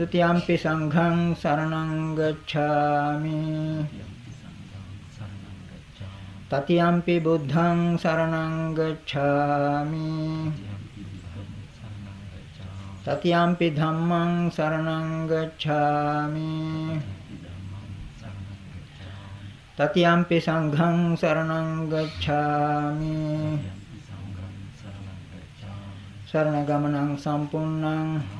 Dutiyampi sanghang saranang gacchami Tatiyampi buddhang saranang gacchami Tatiyampi dhammang saranang gacchami Tatiyampi sanghang saranang gacchami Saranagamanang sampunnang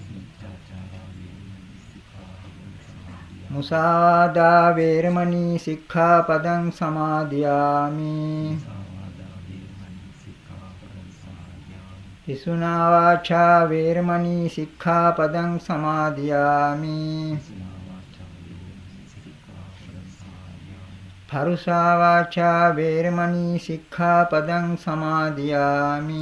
මුසාවාදා වේරමණී සික්ඛාපදං සමාදියාමි. පිසුනා වාචා වේරමණී සික්ඛාපදං සමාදියාමි. පරුසා වාචා වේරමණී සික්ඛාපදං සමාදියාමි.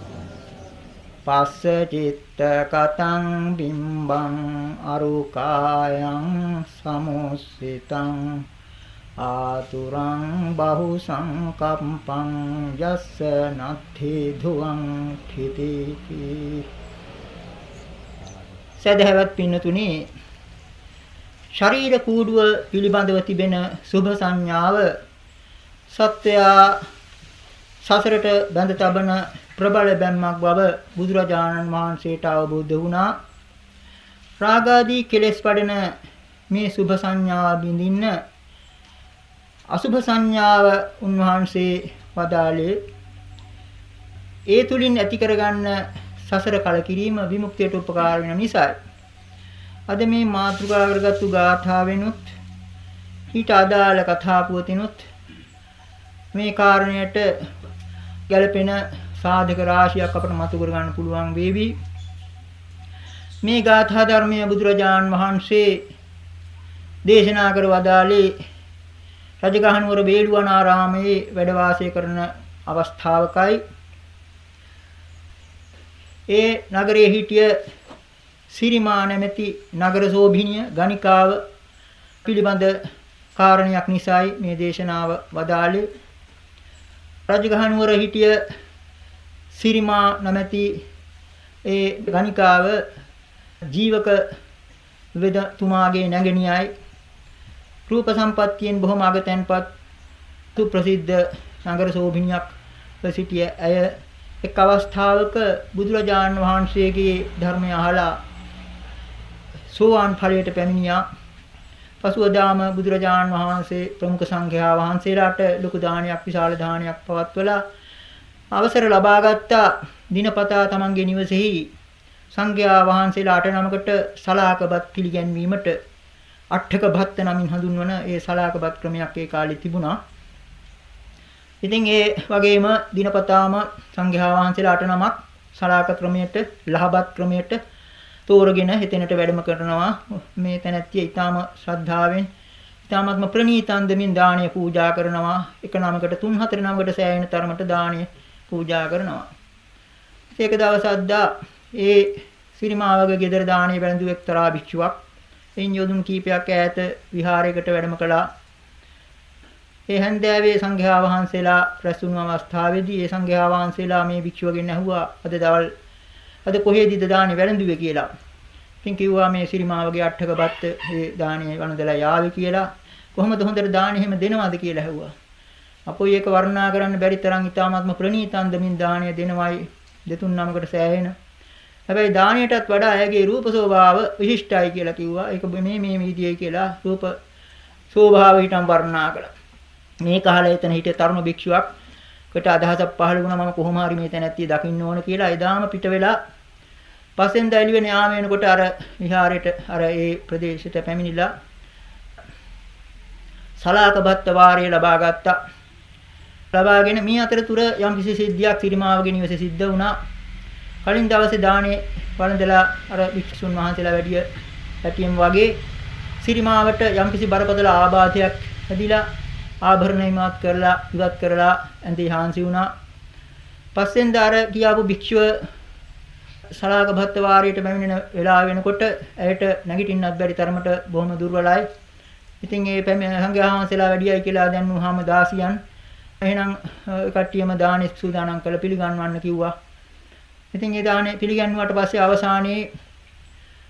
පස්ස චිත්ත කතං බිම්බං අරුකායං සමුස්සිතං ආතුරං බහු සංකම්පං යස්ස නත්ථි ධුවං ठितिති සදහවත් පින්නතුනි ශරීර කූඩුව පිළිබඳව තිබෙන සුභ සංඥාව සත්වයා සසරට බැඳ තබන ප්‍රබල බැම්මක් බව බුදුරජාණන් වහන්සේට අවබෝධ වුණා. රාගාදී කෙලෙස් වඩන මේ සුභ සංඥාව බිඳින්න අසුභ සංඥාව උන්වහන්සේ වදාළේ ඒ තුලින් ඇති කරගන්න සසර කලකිරීම විමුක්තියට උපකාර වෙන නිසායි. අද මේ මාතෘකා කරගත්තු ගාථාවෙනුත් ඊට අදාළ කතා පුවතිනුත් මේ කාරණයට ගැළපෙන සාධක රාශියක් අපට මතු කර ගන්න පුළුවන් වේවි. මේ ගාථා ධර්මයේ බුදුරජාන් වහන්සේ දේශනා කර වදාළේ රජගහනුවර බේළුවනාරාමයේ වැඩ වාසය කරන අවස්ථාවකයි ඒ නගරයේ හිටිය සිරිමා නැමැති නගර සෝභිනිය ගණිකාව පිළිබඳ කාරණයක් නිසායි මේ දේශනාව වදාළේ රජගහනුවර හිටිය සිරිමා නැමැති ඒ ගණිකාව ජීවක වෙදතුමාගේ නැගණියයි රූප සම්පත්තියෙන් බොහොම අගතැන්පත් සුප්‍රසිද්ධ නගර සෝභිනියක් සිටිය ඇය එක් අවස්ථාවක බුදුරජාණන් වහන්සේගේ ධර්මය අහලා සෝවාන් ඵලයට පැමිණියා. පසුවදාම බුදුරජාණන් වහන්සේ ප්‍රමුඛ සංඝයා වහන්සේලාට ලොකු දානයක් විශාල දානයක් පවත්වලා අවසර ලබාගත්තා. දිනපතා තමන්ගේ නිවසේහි සංඝයා වහන්සේලා අට නමකට සලාකබත් පිළිගැන්වීමට අට්ඨක භත්ත නමින් හඳුන්වන ඒ සලාකබත් ක්‍රමයක් ඒ කාලේ තිබුණා. ඉතින් ඒ වගේම දිනපතාම සංඝයා වහන්සේලා අට නමක් සලාක ක්‍රමයට ලහබත් ක්‍රමයට තෝරගෙන හෙතෙනට වැඩම කරනවා. මේ තැනැත්තිය ඊටාම ශ්‍රද්ධාවෙන් ඊටාමත්ම ප්‍රණීතන්දමින් දාණය පූජා කරනවා. එක නමකට තුන් හතර නමකට සෑහෙන තරමට දාණය පූජා කරනවා ඒක දවසක්දා ඒ සිරිමාවගේ ගෙදර දාණය වැළඳු එක්තරා භික්ෂුවක් එයින් යොදුන් කීපයක් ඈත විහාරයකට වැඩම කළා ඒ හැන්දෑවේ සංඝයා වහන්සේලා රැස්වුණු අවස්ථාවේදී ඒ සංඝයා වහන්සේලා මේ භික්ෂුවගෙන් ඇහුවා අද දවල් අද කොහෙදීද දානේ වැළඳුවේ කියලා. ඉතින් කිව්වා මේ සිරිමාවගේ අට්ඨක බත් ඒ දානේ වළඳලා යාවි කියලා. කොහොමද හොඳට දානේ එහෙම දෙනවද කියලා ඇහුවා. අපොයි ඒක වර්ණනා කරන්න බැරි තරම් ඊ타ත්ම ප්‍රණීතන්දමින් දාණය දෙනවයි දෙතුන් නමකට සෑහෙන. හැබැයි දාණයටත් වඩා ඇයගේ රූප ස්වභාව විශිෂ්ටයි කියලා කිව්වා. ඒක මේ මේ විදියයි කියලා රූප ස්වභාව හිටම් වර්ණනා කළා. මේ කාලේ එතන හිටිය තරුණ භික්ෂුවක් කට අදහසක් පහළ වුණා මම කොහොම හරි මේ තැනැත්තිය දකින්න ඕන කියලා එදාම පිට වෙලා පස්සෙන් දැලිවෙන යාම වෙනකොට අර විහාරයට අර ඒ ප්‍රදේශයට පැමිණිලා සලාකබත් වාරය ලබා ගත්තා. ලබාගෙන මේ අතරතුර යම් කිසි සිද්ධියක් සිරිමාවගේ නිවසේ සිද්ධ වුණා. කලින් දවසේ දානේ වළඳලා අර වික්ෂුන් වහන්සේලා වැඩිය පැටියෙන් වගේ සිරිමාවට යම් කිසි බරපතල ආබාධයක් ඇදිලා ආභරණ හිමාත් කරලා ඉවත් කරලා ඇඳේ හාන්සි වුණා. පස්සෙන් දාර කියාපු භික්ෂුව සලාක භත්ත වාරයට පැමිණෙන වෙලාව වෙනකොට ඇයට නැගිටින්නත් බැරි තරමට බොහොම දුර්වලයි. ඉතින් ඒ සංඝයා වහන්සේලා වැඩියයි කියලා දැන්නුවාම දාසියන් එහෙනම් කට්ටියම දානෙ සූදානම් කරලා පිළිගන්වන්න කිව්වා. ඉතින් ඒ දානෙ පිළිගන්නුවාට පස්සේ අවසානයේ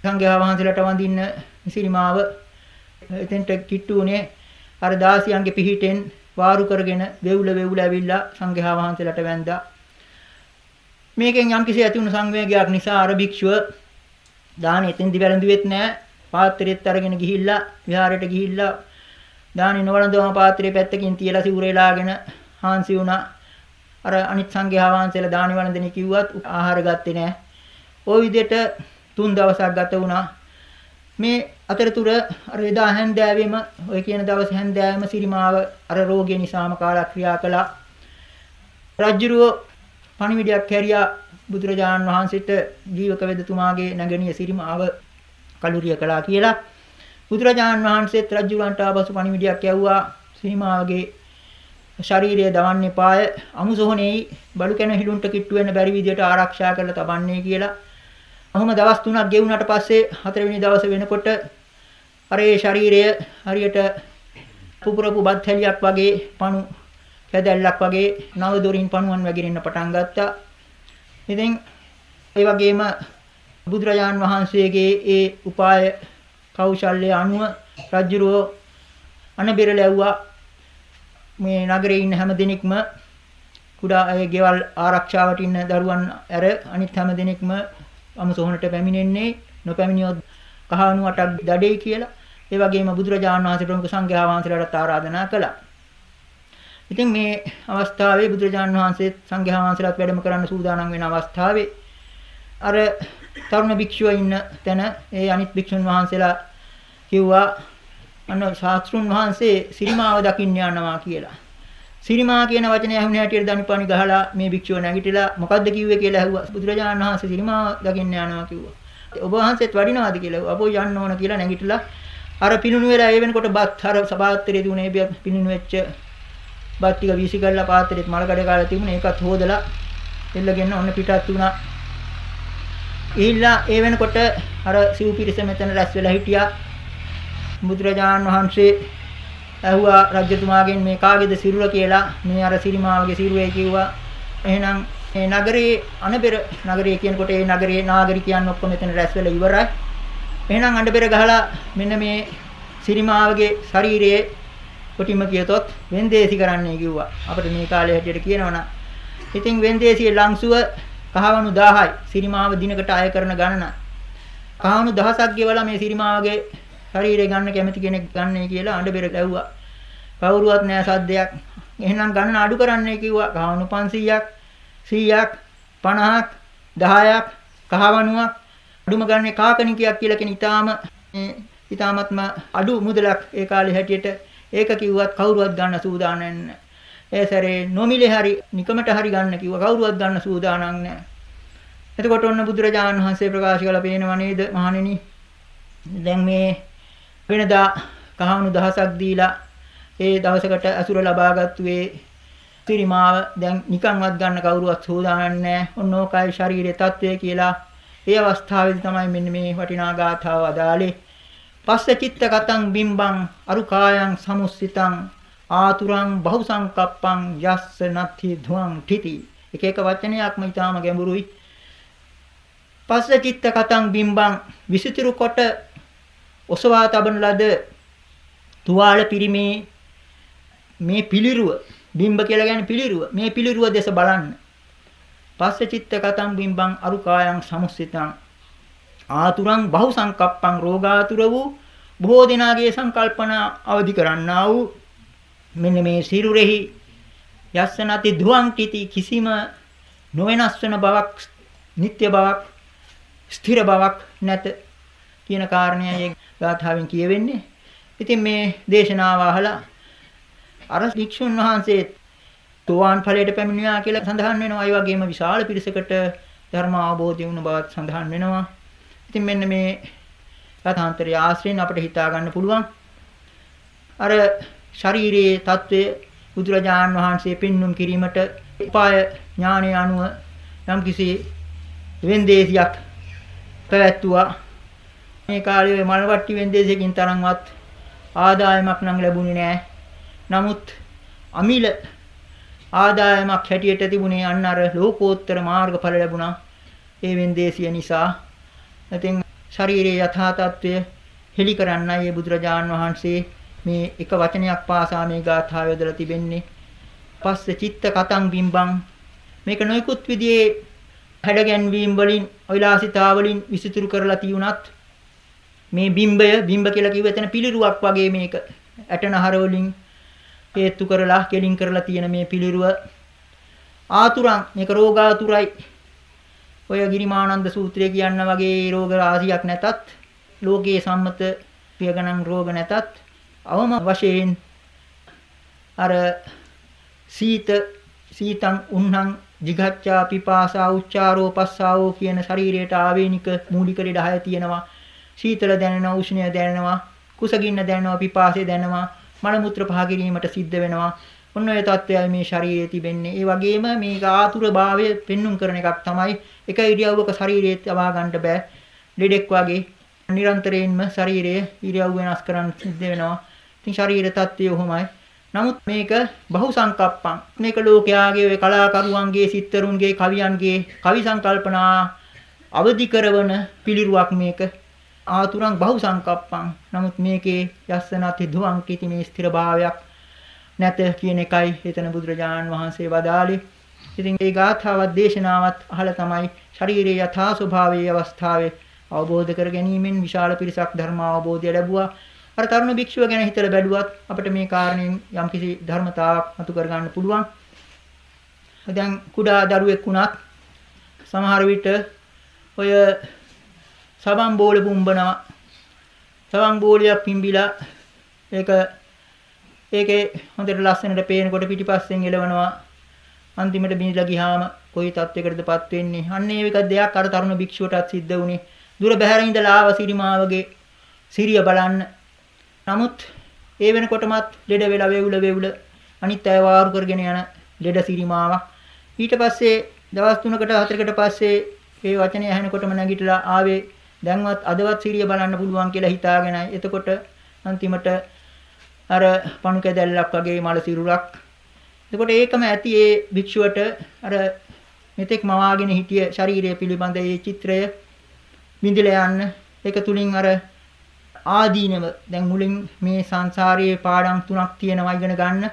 සංඝයා වහන්සේලාට වඳින්න සිරිමාව එතෙන්ට කිට්ටු උනේ අර දාසියන්ගේ පිහිටෙන් වාරු කරගෙන වෙවුල වෙවුල ඇවිල්ලා සංඝයා වහන්සේලාට වැඳා. මේකෙන් යම්කිසි ඇති වුණු සංවේගයක් නිසා අර භික්ෂුව දාන එතෙන්දි වැළඳුවෙත් නැහැ. පාත්‍රෙත් අරගෙන ගිහිල්ලා විහාරයට ගිහිල්ලා දානි නොවලඳවම පාත්‍රයේ පැත්තකින් තියලා සිවුරේලාගෙන හාන්සි වුණා. අර අනිත් සංඝයා වහන්සේලා දානි වළඳන්නේ කිව්වත් ආහාර ගත්තේ නැහැ. ওই විදිහට තුන් දවසක් ගත වුණා. මේ අතරතුර අර එදා හැන්දෑවෙම ඔය කියන දවස් හැන්දෑවෙම සිරිමාව අර රෝගය නිසාම කාලක්‍රියා කළා. රජ්ජුරුව පණිවිඩයක් කැරියා බුදුරජාණන් වහන්සේට ජීවක වෙදතුමාගේ නැගණිය සිරිමාව කලුරිය කළා කියලා. බුදුරජාණන් වහන්සේත් රජ්ජුරන්ට ආපසු පණිවිඩයක් යවුවා සිරිමාවගේ ශරීරය දවන්නේ පාය අමුසොහොනේයි බඩු කැන හිලුන්ට කිට්ටු වෙන්න බැරි විදියට ආරක්ෂා කරලා තබන්නේ කියලා. ඔහොම දවස් 3ක් ගෙවුනට පස්සේ හතරවෙනි දවසේ වෙනකොට අර ඒ ශරීරය හරියට පුපුරපු බත් හැලියක් වගේ පණු කැදැල්ලක් වගේ නව දොරින් පණුවන් වැగిරෙන්න පටන් ගත්තා. ඉතින් ඒ වගේම බුදුරජාන් වහන්සේගේ ඒ උපාය කෞශල්‍ය අනුව රජුරෝ අනබිර ලැව්වා මේ නගරේ ඉන්න හැම දිනෙකම කුඩා අය ගෙවල් ආරක්ෂාවට ඉන්න දරුවන් ඇර අනිත් හැම දිනෙකම අමුසොහනට පැමිණෙන්නේ නොපැමිණියොත් කහවණු අටක් දඩේ කියලා. ඒ වගේම බුදුරජාණන් වහන්සේ ප්‍රමුඛ සංඝයා වහන්සේලාට ආරාධනා කළා. ඉතින් මේ අවස්ථාවේ බුදුරජාණන් වහන්සේ සංඝයා වහන්සේලාත් වැඩම කරන්න සූදානම් වෙන අවස්ථාවේ අර තරුණ භික්ෂුව ඉන්න තැන ඒ අනිත් භික්ෂුන් වහන්සේලා කිව්වා අන්න ශාස්ත්‍රුන් වහන්සේ සිරිමාව දකින්න යනවා කියලා. සිරිමා කියන වචනේ ඇහුණ හැටියට දණුපණි ගහලා මේ භික්ෂුව නැගිටලා මොකද්ද කිව්වේ කියලා ඇහුවා. බුදුරජාණන් වහන්සේ සිරිමා දකින්න යනවා කිව්වා. ඔබ වහන්සේත් වඩිනවාද කියලා. අපෝ යන්න ඕන කියලා නැගිටලා අර පිනුණු වෙලා ඒ වෙනකොට බත් අර සභාත්‍රයේ තිබුණේ පිනුණු වෙච්ච බත් ටික වීසි කරලා පාත්‍රෙත් මල කඩ කාලා තිබුණේ ඒකත් හොදලා එල්ලගෙන ඔන්න පිටත් වුණා. ඊළා ඒ වෙනකොට අර සිව් පිරිස මෙතන රැස් වෙලා හිටියා. බුදුරජාණන් වහන්සේ ඇහුවා රජතුමාගෙන් මේ කාගේද සිරුර කියලා. මේ අර සිරිමාවගේ සිරුරේ කිව්වා. එහෙනම් මේ නගරේ අනබෙර නගරය කියනකොට ඒ නගරේ නාගරිකයන් ඔක්කොම මෙතන රැස් වෙලා ඉවරයි. එහෙනම් අඬබෙර ගහලා මෙන්න මේ සිරිමාවගේ ශරීරයේ කොටිම කියතොත් වෙන්දේසි කරන්නයි කිව්වා. අපිට මේ කාලේ හැටියට කියනවනම් ඉතින් වෙන්දේසියේ ලංසුව කහවණු 1000යි. සිරිමාව දිනකට අය කරන ගණන. කහවණු දහසක් ගෙවලා මේ සිරිමාවගේ ශරීරය ගන්න කැමති කෙනෙක් ගන්නයි කියලා අඬබෙර ගැව්වා. කවුරුවත් නෑ සද්දයක්. එහෙනම් ගණන අඩු කරන්නයි කිව්වා. කහවණු 500ක් 100ක් 50ක් 10ක් කහවණුවක් අඩුම ගන්නේ කාකණිකයක් කියලා කියන ඊටාම ඊටාමත්ම අඩු මුදලක් ඒ කාලේ හැටියට ඒක කිව්වත් කවුරුවත් ගන්න සූදානම් නැහැ. ඒ සැරේ නොමිලේ හරි නිකමට හරි ගන්න කිව්වා කවුරුවත් ගන්න සූදානම් නැහැ. එතකොට ඔන්න බුදුරජාණන් වහන්සේ ප්‍රකාශ කළා පේනව නේද මහණෙනි දැන් මේ වෙනදා කහවණු දහසක් දීලා ඒ දවසකට අසුර ලබාගත්තු ඒ පිරිමාව දැන් නිකන්වත් ගන්න කවුරුවත් සූදානම් නැහැ. ඔන්න ඕකයි ශරීරයේ తත්වය කියලා. ඒ අවස්ථාවේදී තමයි මෙන්න මේ වටිනා ගාථාව අදාළේ. පස්ස චිත්ත කතං බිම්බං අරුකායන් සමුස්සිතං ආතුරං බහුසංකප්පං යස්ස නත්ථි ධුවං ඨಿತಿ. එක එක වචනයක්ම ඊටාම ගැඹුරුයි. පස්ස චිත්ත කතං බිම්බං විසිතුරු කොට ඔසවා තබන ලද තුවාල පිරිමේ මේ පිළිරුව බිම්බ කියලා කියන්නේ පිළිරුව. මේ පිළිරුව දෙස බලන්න. පස්ස චිත්ත කතං බිම්බං අරුකායන් සමුස්සිතං. ආතුරං බහු සංකප්පං රෝගාතුර වූ බොහෝ දිනාගේ සංකල්පන අවදි කරන්නා වූ මෙන්න මේ සිරුරෙහි යස්සනති ධුවං කිති කිසිම නොවෙනස් වෙන බවක් නিত্য බවක් ස්ථිර බවක් නැත. කියන කාරණයයි ගාථාවෙන් කියවෙන්නේ. ඉතින් මේ දේශනාව අහලා අර භික්ෂුන් වහන්සේ සෝවාන් ඵලයට පැමිණියා කියලා සඳහන් වෙනවා. ඒ වගේම විශාල පිරිසකට ධර්ම අවබෝධය වුණ බවත් සඳහන් වෙනවා. ඉතින් මෙන්න මේ කථාන්තරය ආශ්‍රයෙන් අපිට හිතා ගන්න පුළුවන්. අර ශාරීරියේ తත්වය බුදුරජාණන් වහන්සේ පෙන්눔 කිරීමට උපාය ඥානය අනුව යම්කිසි වෙන්දේසියක් පැවැත්තුවා. මේ කාලේ මල්වට්ටි වෙන්දේසියකින් තරම්වත් ආදායමක් නම් ලැබුණේ නැහැ. නමුත් අමිල ආදායමක් හැටියට තිබුණේ අන්න අර ලෝකෝත්තර මාර්ගඵල ලැබුණා. ඒ වෙන්දේසිය නිසා. ඉතින් ශරීරයේ යථා තත්වය හෙලි කරන්නයි මේ බුදුරජාන් වහන්සේ මේ එක වචනයක් පාසා මේ ගාථාව යොදලා තිබෙන්නේ. පස්සේ චිත්ත කතං බිම්බං මේක නොයෙකුත් විදිහේ හැඩගැන්වීම් වලින් විලාසිතා වලින් විසිතුරු කරලා තියුණත් මේ බිම්බය බිම්බ කියලා කිව්ව එතන පිළිරුවක් වගේ මේක ඇටනහර වලින් හේතු කරලා කෙලින් කරලා තියෙන මේ පිළිරුව. ආතුරන් මේක රෝගාතුරයි. ඔය ගිරිමානන්ද සූත්‍රය කියන්න වගේ රෝග රාශියක් නැතත් ලෝකයේ සම්මත පියගණන් රෝග නැතත් අවම වශයෙන් අර සීත සීතං උන්හං jigacchā pipāsā උච්චාරෝ පස්සාවෝ කියන ශරීරයට ආවේනික මූලික ලෙඩ හය තියෙනවා. සීතල දැනෙනවා, උෂ්ණය දැනෙනවා, කුසගින්න දැනෙනවා, පිපාසය දැනෙනවා, මල මුත්‍ර පහ කිරීමට සිද්ධ වෙනවා. ඔන්න ඔය தත්වයයි මේ ශරීරයේ තිබෙන්නේ. ඒ වගේම මේක ආතුර භාවය පෙන්눔 කරන එකක් තමයි. එක ඉරියව්වක ශරීරයේ තබා ගන්න බෑ. ලෙඩෙක් වගේ නිරන්තරයෙන්ම ශරීරයේ ඉරියව් වෙනස් කරන්න සිද්ධ වෙනවා. ඉතින් ශරීර தත්වය ඔහොමයි. නමුත් මේක බහු සංකප්පං. මේක ලෝකයාගේ ඔය කලාකරුවන්ගේ, සිත්තරුන්ගේ, කවියන්ගේ කවි සංකල්පනා අවදි කරන පිළිරුවක් මේක. ආතුරං බහු සංකප්පං. නමුත් මේකේ යස්සනති ධුවං කීති මේ ස්ථිරභාවයක් නැත කියන එකයි එතන බුදුරජාණන් වහන්සේ වදාළේ. ඉතින් ඒ ගාථාවත් දේශනාවත් අහලා තමයි ශරීරයේ යථා ස්වභාවයේ අවස්ථාවේ අවබෝධ කර ගැනීමෙන් විශාල පිරිසක් ධර්ම අවබෝධය ලැබුවා. අර තරුණ භික්ෂුව ගැන හිතලා බැලුවත් අපිට මේ කාරණයෙන් යම්කිසි ධර්මතාවක් අතු කර ගන්න පුළුවන්. දැන් කුඩා දරුවෙක් වුණත් සමහර විට ඔය සබන් බෝල පුම්බනවා. සබන් බෝලියක් පිම්බිලා ඒක ඒකේ හොඳට ලස්සනට පේනකොට පිටිපස්සෙන් එලවනවා. අන්තිමට බිනිලා ගියාම කොයි තත්යකටදපත් වෙන්නේ. අන්න ඒක දෙයක් අර තරුණ භික්ෂුවටත් සිද්ධ වුණේ. දුර බැහැර ඉඳලා ආව සිරිමාවගේ සිරිය බලන්න. නමුත් ඒ වෙනකොටමත් ලෙඩ වෙලා වේවුල වේවුල අනිත් අය වාරු කරගෙන යන ලෙඩ සිරිමාවක්. ඊට පස්සේ දවස් 3කට 4කට පස්සේ මේ වචනේ ඇහෙනකොටම නැගිටලා ආවේ දැන්වත් අදවත් සිරිය බලන්න පුළුවන් කියලා හිතාගෙනයි. එතකොට අන්තිමට අර පණු කැදැල්ලක් වගේ මල සිරුරක්. එතකොට ඒකම ඇති ඒ භික්ෂුවට අර මෙතෙක් මවාගෙන හිටිය ශරීරය පිළිබඳ ඒ චිත්‍රය විඳිලා යන්න ඒක තුලින් අර ආදීනව දැන් මුලින් මේ සංසාරයේ පාඩම් තුනක් තියෙනවා ඉගෙන ගන්න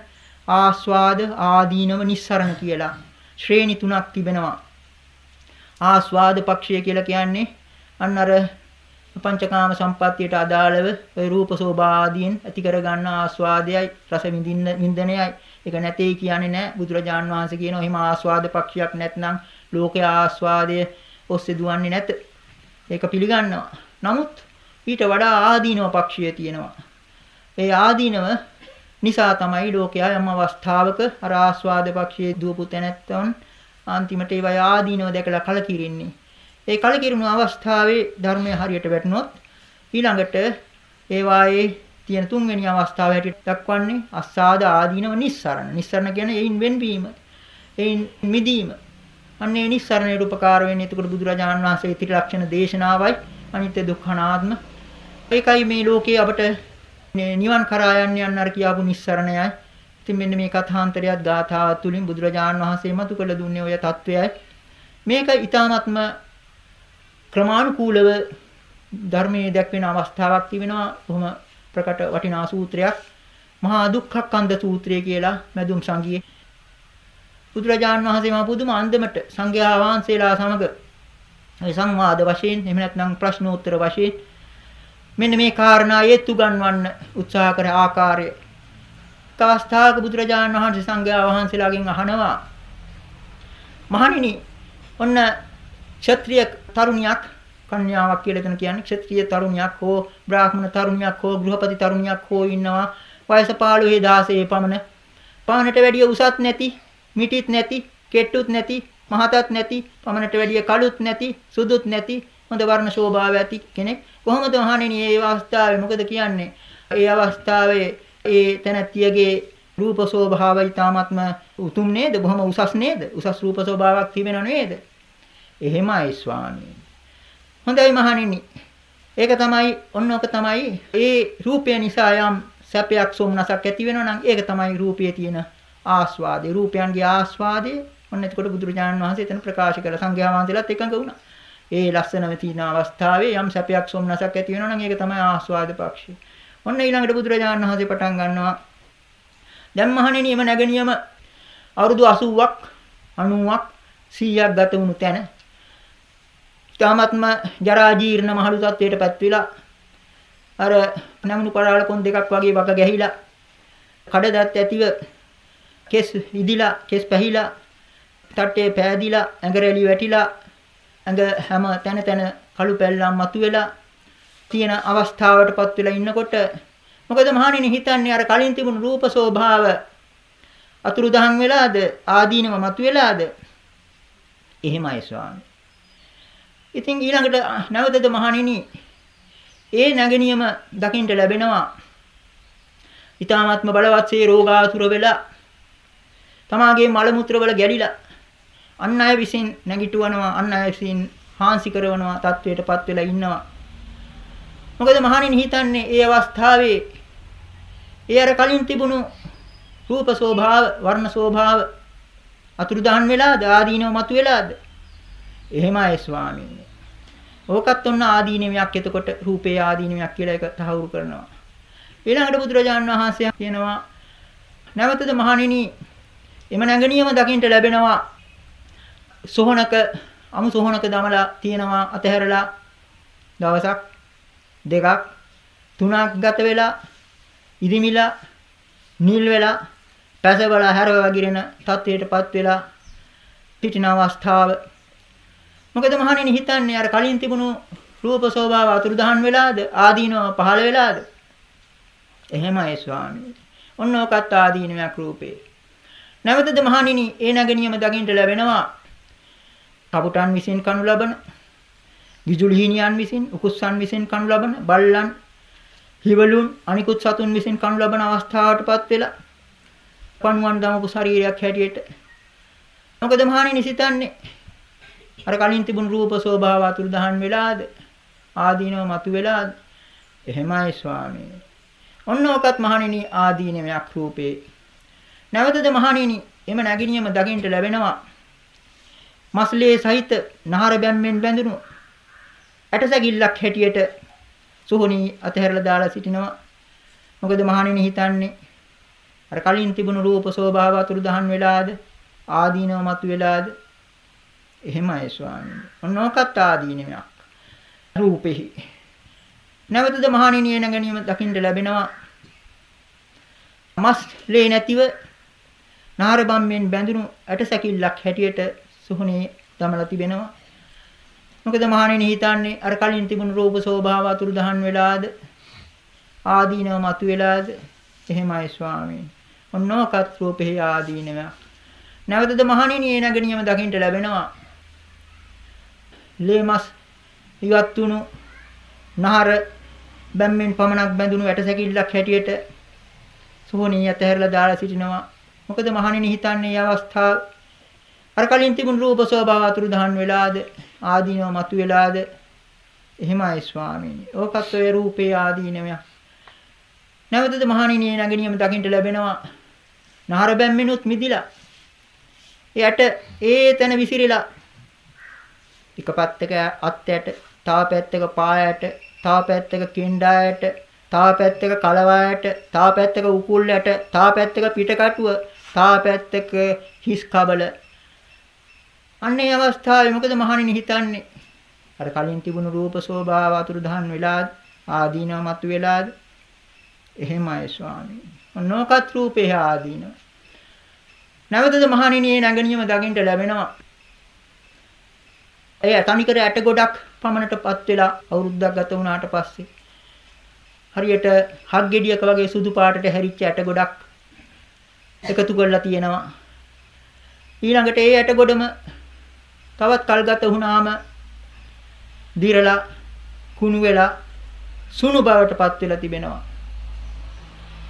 ආස්වාද ආදීනව නිස්සරණ කියලා ශ්‍රේණි තුනක් තිබෙනවා ආස්වාද පක්ෂය කියලා කියන්නේ අන්න අර පංචකාම සම්පත්තියට අදාළව රූප සෝභා ආදීන් ඇති කර ගන්න ආස්වාදයයි රස විඳින්න විඳනයයි ඒක නැtei කියන්නේ නැහැ බුදුරජාන් වහන්සේ කියනවා එහෙම ආස්වාද පක්ෂයක් නැත්නම් ලෝකයේ ආස්වාදය ඔස්සේ දුවන්නේ නැත. ඒක පිළිගන්නවා. නමුත් ඊට වඩා ආදීනව පක්ෂය තියෙනවා. ඒ ආදීනව නිසා තමයි ලෝකයා යම් අවස්ථාවක අර ආස්වාද පක්ෂයේ දුවපු තැනැත්තන් අන්තිමට ඒවා ආදීනව දැකලා කලකිරින්නේ. ඒ කලකිරුණු අවස්ථාවේ ධර්මය හරියට වැටුනොත් ඊළඟට ඒ වායේ තියෙන තුන්වෙනි අවස්ථාව හැටියට දක්වන්නේ අස්සාද ආදීනව නිස්සරණ. නිස්සරණ කියන්නේ ඒයින් වෙන්වීම. ඒයින් මිදීම. අන්නේ නිස්සරණයට උපකාර වෙන්නේ එතකොට බුදුරජාණන් වහන්සේ ත්‍රිලක්ෂණ දේශනාවයි අනිත්‍ය දුක්ඛ අනාත්ම. ඒකයි මේ ලෝකේ අපට නිවන් කරා යන්න යන්න අර කියාපු නිස්සරණයයි. ඉතින් මෙන්න මේ කථාන්තරයත් ගාථාව තුළින් බුදුරජාණන් වහන්සේ මතු කළ දුන්නේ ඔය తත්වයයි. මේක ඊ타ත්ම ක්‍රමානුකූලව ධර්මයේ දැක්වෙන අවස්ථාවක් තිබෙනවා. බොහොම ප්‍රකට වටිනා සූත්‍රයක්. මහා දුක්ඛක්ඛන්ද සූත්‍රය කියලා මැදුම් සංගියේ. බුදුරජාණන් වහන්සේ මා පුදුම අන්දමට සංඝයා වහන්සේලා සමග ඒ සංවාද වශයෙන් එහෙම නැත්නම් ප්‍රශ්නෝත්තර වශයෙන් මෙන්න මේ කාරණා යෙත්තු ගන්වන්න උත්සාහ කර ආකාරය තවස්ථාවක බුදුරජාණන් වහන්සේ සංඝයා වහන්සේලාගෙන් අහනවා මහණෙනි ඔන්න ක්ෂත්‍රීය තරුණියක් කන්‍යාවක් කියලා එතන කියන්නේ ක්ෂත්‍රීය තරුණියක් හෝ බ්‍රාහ්මණ තරුණියක් හෝ ගෘහපති තරුණියක් හෝ ඉන්නවා. වයස 15 16 පමණ. පමණට වැඩිය උසත් නැති මිටිත් නැති කෙට්ටුත් නැති මහතත් නැති පමණට වැඩිය කළුත් නැති සුදුත් නැති හොඳ වර්ණ ශෝභාව ඇති කෙනෙක් කොහොමද මහණෙනි මේ අවස්ථාවේ? මොකද කියන්නේ? ඒ අවස්ථාවේ ඒ තැනැත්තියගේ රූප ශෝභාවයි ඊ타ත්ම උතුම් නේද? බොහොම උසස් නේද? උසස් රූප ශෝභාවක් තිබෙනව නේද? එහෙමයි ස්වාමී. හොඳයි මහණෙනි. ඒක තමයි ඔන්න ඔක තමයි ඒ රූපය නිසා යම් සැපයක් සොම්නසක් ඇති වෙනවා නම් ඒක තමයි රූපයේ තියෙන ආස්වාදේ. රූපයන්ගේ ආස්වාදේ ඔන්න එතකොට බුදුරජාණන් වහන්සේ එතන ප්‍රකාශ කළ සංඝයා වහන්සේලාත් එකඟ වුණා. ඒ ලස්සනම තියෙන අවස්ථාවේ යම් සැපයක් සොම්නසක් ඇති වෙනවා නම් ඒක තමයි ආස්වාද පක්ෂය. ඔන්න ඊළඟට බුදුරජාණන් වහන්සේ පටන් ගන්නවා. දැන් මහණෙනි එම නැගණියම අවුරුදු 80ක් 90ක් 100ක් ගත වුණු තැන තාමත්ම ජරා ජීර්ණ මහලු තත්වයටපත් වෙලා අර නැමුණු පරාල කොන් දෙකක් වගේ වක ගැහිලා කඩදත් ඇතිව කෙස් ඉදිලා කෙස් පැහිලා තට්ටේ පෑදිලා ඇඟරැලි වැටිලා ඇඟ හැම තැන තැන කළු පැල්ලම් මතුවෙලා තියෙන අවස්ථාවටපත් වෙලා ඉන්නකොට මොකද මහණෙනි හිතන්නේ අර කලින් තිබුණු රූප ස්වභාව අතුරුදහන් වෙලාද ආදීනව මතුවෙලාද? එහෙමයි ස්වාමී. ඉතින් ඊළඟට නැවතද මහණෙනි ඒ නැගණියම දකින්න ලැබෙනවා. ඊ타මාත්ම බලවත්සේ රෝගාතුර වෙලා තමාගේ මල මුත්‍ර වල ගැලිලා අන් අය විසින් නැගිටවනවා අන් අය විසින් හාන්සි කරනවා තත්වයටපත් වෙලා ඉන්නවා. මොකද මහණෙනි හිතන්නේ ඒ අවස්ථාවේ ඒ අර කලින් තිබුණු රූප ස්වභාව වර්ණ ස්වභාව අතුරුදහන් වෙලාද ආදීනව මතුවෙලාද එහෙමයි ස්වාමීනි. ඕකත් ඔන්න ආදීනමයක් එතකොට රූපේ ආදීනමයක් කියලා එක තහවුරු කරනවා. ඊළඟට බුදුරජාණන් වහන්සේ කියනවා නැවතද මහණෙනි එම නැගණියම දකින්න ලැබෙනවා සෝහනක අමු සෝහනක දමලා තියෙනවා අතහැරලා දවසක් දෙකක් තුනක් ගත වෙලා ඉදිමිලා නිල් වෙලා පැසවල හැරව වගිරෙන තත්වයටපත් වෙලා පිටින අවස්ථාව මොකද මහණෙනි හිතන්නේ අර කලින් තිබුණු රූප ස්වභාව අතුරුදහන් වෙලාද? ආදීනව පහළ වෙලාද? එහෙමයි ස්වාමී. ඔන්න ඔකත් ආදීනයක් රූපේ. නැවතද මහණෙනි ඒ නැගණියම දකින්න ලැබෙනවා. කපුටන් විසින් කනු ලබන විජුලි හිණියන් විසින් උකුස්සන් විසින් කනු ලබන බල්ලන් හිවලුන් අනිකුත් සතුන් විසින් කනු ලබන අවස්ථාවටපත් වෙලා පණුවන් දමපු ශරීරයක් හැටියට. මොකද මහණෙනි සිතන්නේ? අර කලින් තිබුණු රූප ස්වභාව අතුරු දහන් වෙලාද? ආදීනව මතු වෙලාද එහෙමයි ස්වාමී. ඔන්න ඔකත් මහණෙනි ආදීනමයක් රූපේ. නැවතද මහණෙනි එම නැගිනියම දකින්ට ලැබෙනවා. මස්ලේ සහිත නහර බැම්මෙන් බැඳුණු ඇටසැකිල්ලක් හැටියට සුහුණී අතහැරලා දාලා සිටිනවා. මොකද මහණෙනි හිතන්නේ? අර කලින් තිබුණු රූප ස්වභාව අතුරු දහන් වෙලාද? ආදීනව මතු වෙලාද එහෙමයි ස්වාමීනි. ඔන්නෝකත් ආදීනමක් රූපෙහි. නැවතද මහණෙනි එන ගැනීම දකින්න ලැබෙනවා. මස් ලේ නැතිව නාර බම්මෙන් බැඳුණු ඇටසැකිල්ලක් හැටියට සුහුනේ දමලා තිබෙනවා. මොකද මහණෙනි හිතන්නේ අර කලින් තිබුණු රූප ස්වභාව අතුරු දහන් වෙලාද? ආදීනව මතු වෙලාද එහෙමයි ස්වාමීනි. ඔන්නෝකත් රූපෙහි ආදීනව නැවතද මහණෙනි ඒ නැගණියම දකින්න ලැබෙනවා. ලේමස් ඉවත් වුණු නහර බැම්මෙන් පමණක් බැඳුණු ඇටසැකිල්ලක් හැටියට සෝණී යතහැරලා දාලා සිටිනවා මොකද මහණෙනි හිතන්නේ මේ අවස්ථාව අර කලින් තිබුණු රූප ස්වභාව අතුරු දහන් වෙලාද ආදීනව මතු වෙලාද එහෙමයි ස්වාමීනි. ඕකත් ඔය රූපේ ආදීනමයක්. නැවතද මහණෙනි නැගණියම දකින්න ලැබෙනවා. නහර බැම්මිනුත් මිදිලා. එයට ඒ තැන විසිරිලා එක පැත්තක අත් යට, තව පැත්තක පායට, තව පැත්තක කිණ්ඩායට, තව පැත්තක කලවායට, තව පැත්තක උකුල් යට, තව පැත්තක පිටකටුව, තව පැත්තක හිස් කබල අන්නේ අවස්ථාවේ මොකද මහණෙනි හිතන්නේ? අර කලින් තිබුණු රූප ස්වභාව අතුරු දහන් වෙලාද ආදීනව මතු වෙලාද? එහෙමයි ස්වාමී. ඔන්නෝකත් රූපේ ආදීනව. නැවතද මහණෙනි මේ නැගණියම දකින්න ලැබෙනවා. එය තනිකර ඇට ගොඩක් පමණටපත් වෙලා අවුරුද්දක් ගත වුණාට පස්සේ හරියට හක් ගෙඩියක වගේ සුදු පාටට හැරිච්ච ඇට ගොඩක් එකතු කරලා තියෙනවා. ඊළඟට ඒ ඇට ගොඩම තවත් කල්ගත වුණාම දිරලා කුණු වෙලා සුණු බවටපත් වෙලා තිබෙනවා.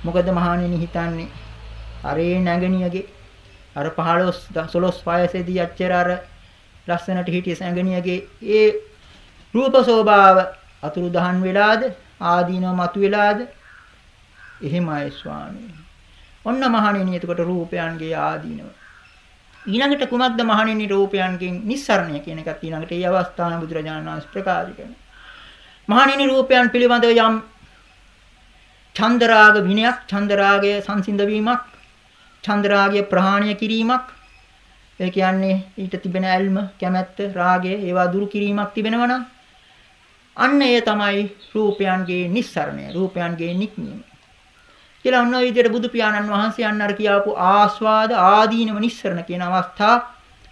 මොකද මහණෙනි හිතන්නේ අරේ නැගණියගේ අර 15 16 වයසේදී අච්චර අර ලස්සනට හිටිය නැගණියගේ ඒ රූප ස්වභාව අතුරු දහන් වෙලාද ආදීනව මතු වෙලාද එහෙමයි ස්වාමී. ඔන්න මහණෙනි එතකොට රූපයන්ගේ ආදීනව ඊළඟට කුමක්ද මහණෙනි රූපයන්ගෙන් නිස්සරණය කියන එකත් ඊළඟට ඒ අවස්ථාවේ බුදුරජාණන් වහන්සේ ප්‍රකාශ කරනවා. මහණෙනි රූපයන් පිළිබඳව යම් චන්දරාග විනයක්, චන්දරාගය සංසිඳ වීමක්, චන්දරාගය ප්‍රහාණය කිරීමක්, ඒ කියන්නේ ඊට තිබෙන ඇල්ම, කැමැත්ත, රාගය ඒවා දුරු කිරීමක් තිබෙනවා නම් අන්න එය තමයි රූපයන්ගේ නිස්සරණය, රූපයන්ගේ නික්මීම. කියලා ඔන්න ඔය විදිහට බුදු පියාණන් වහන්සේ අන්න අර කියාපු ආස්වාද ආදීනව නිස්සරණ කියන අවස්ථා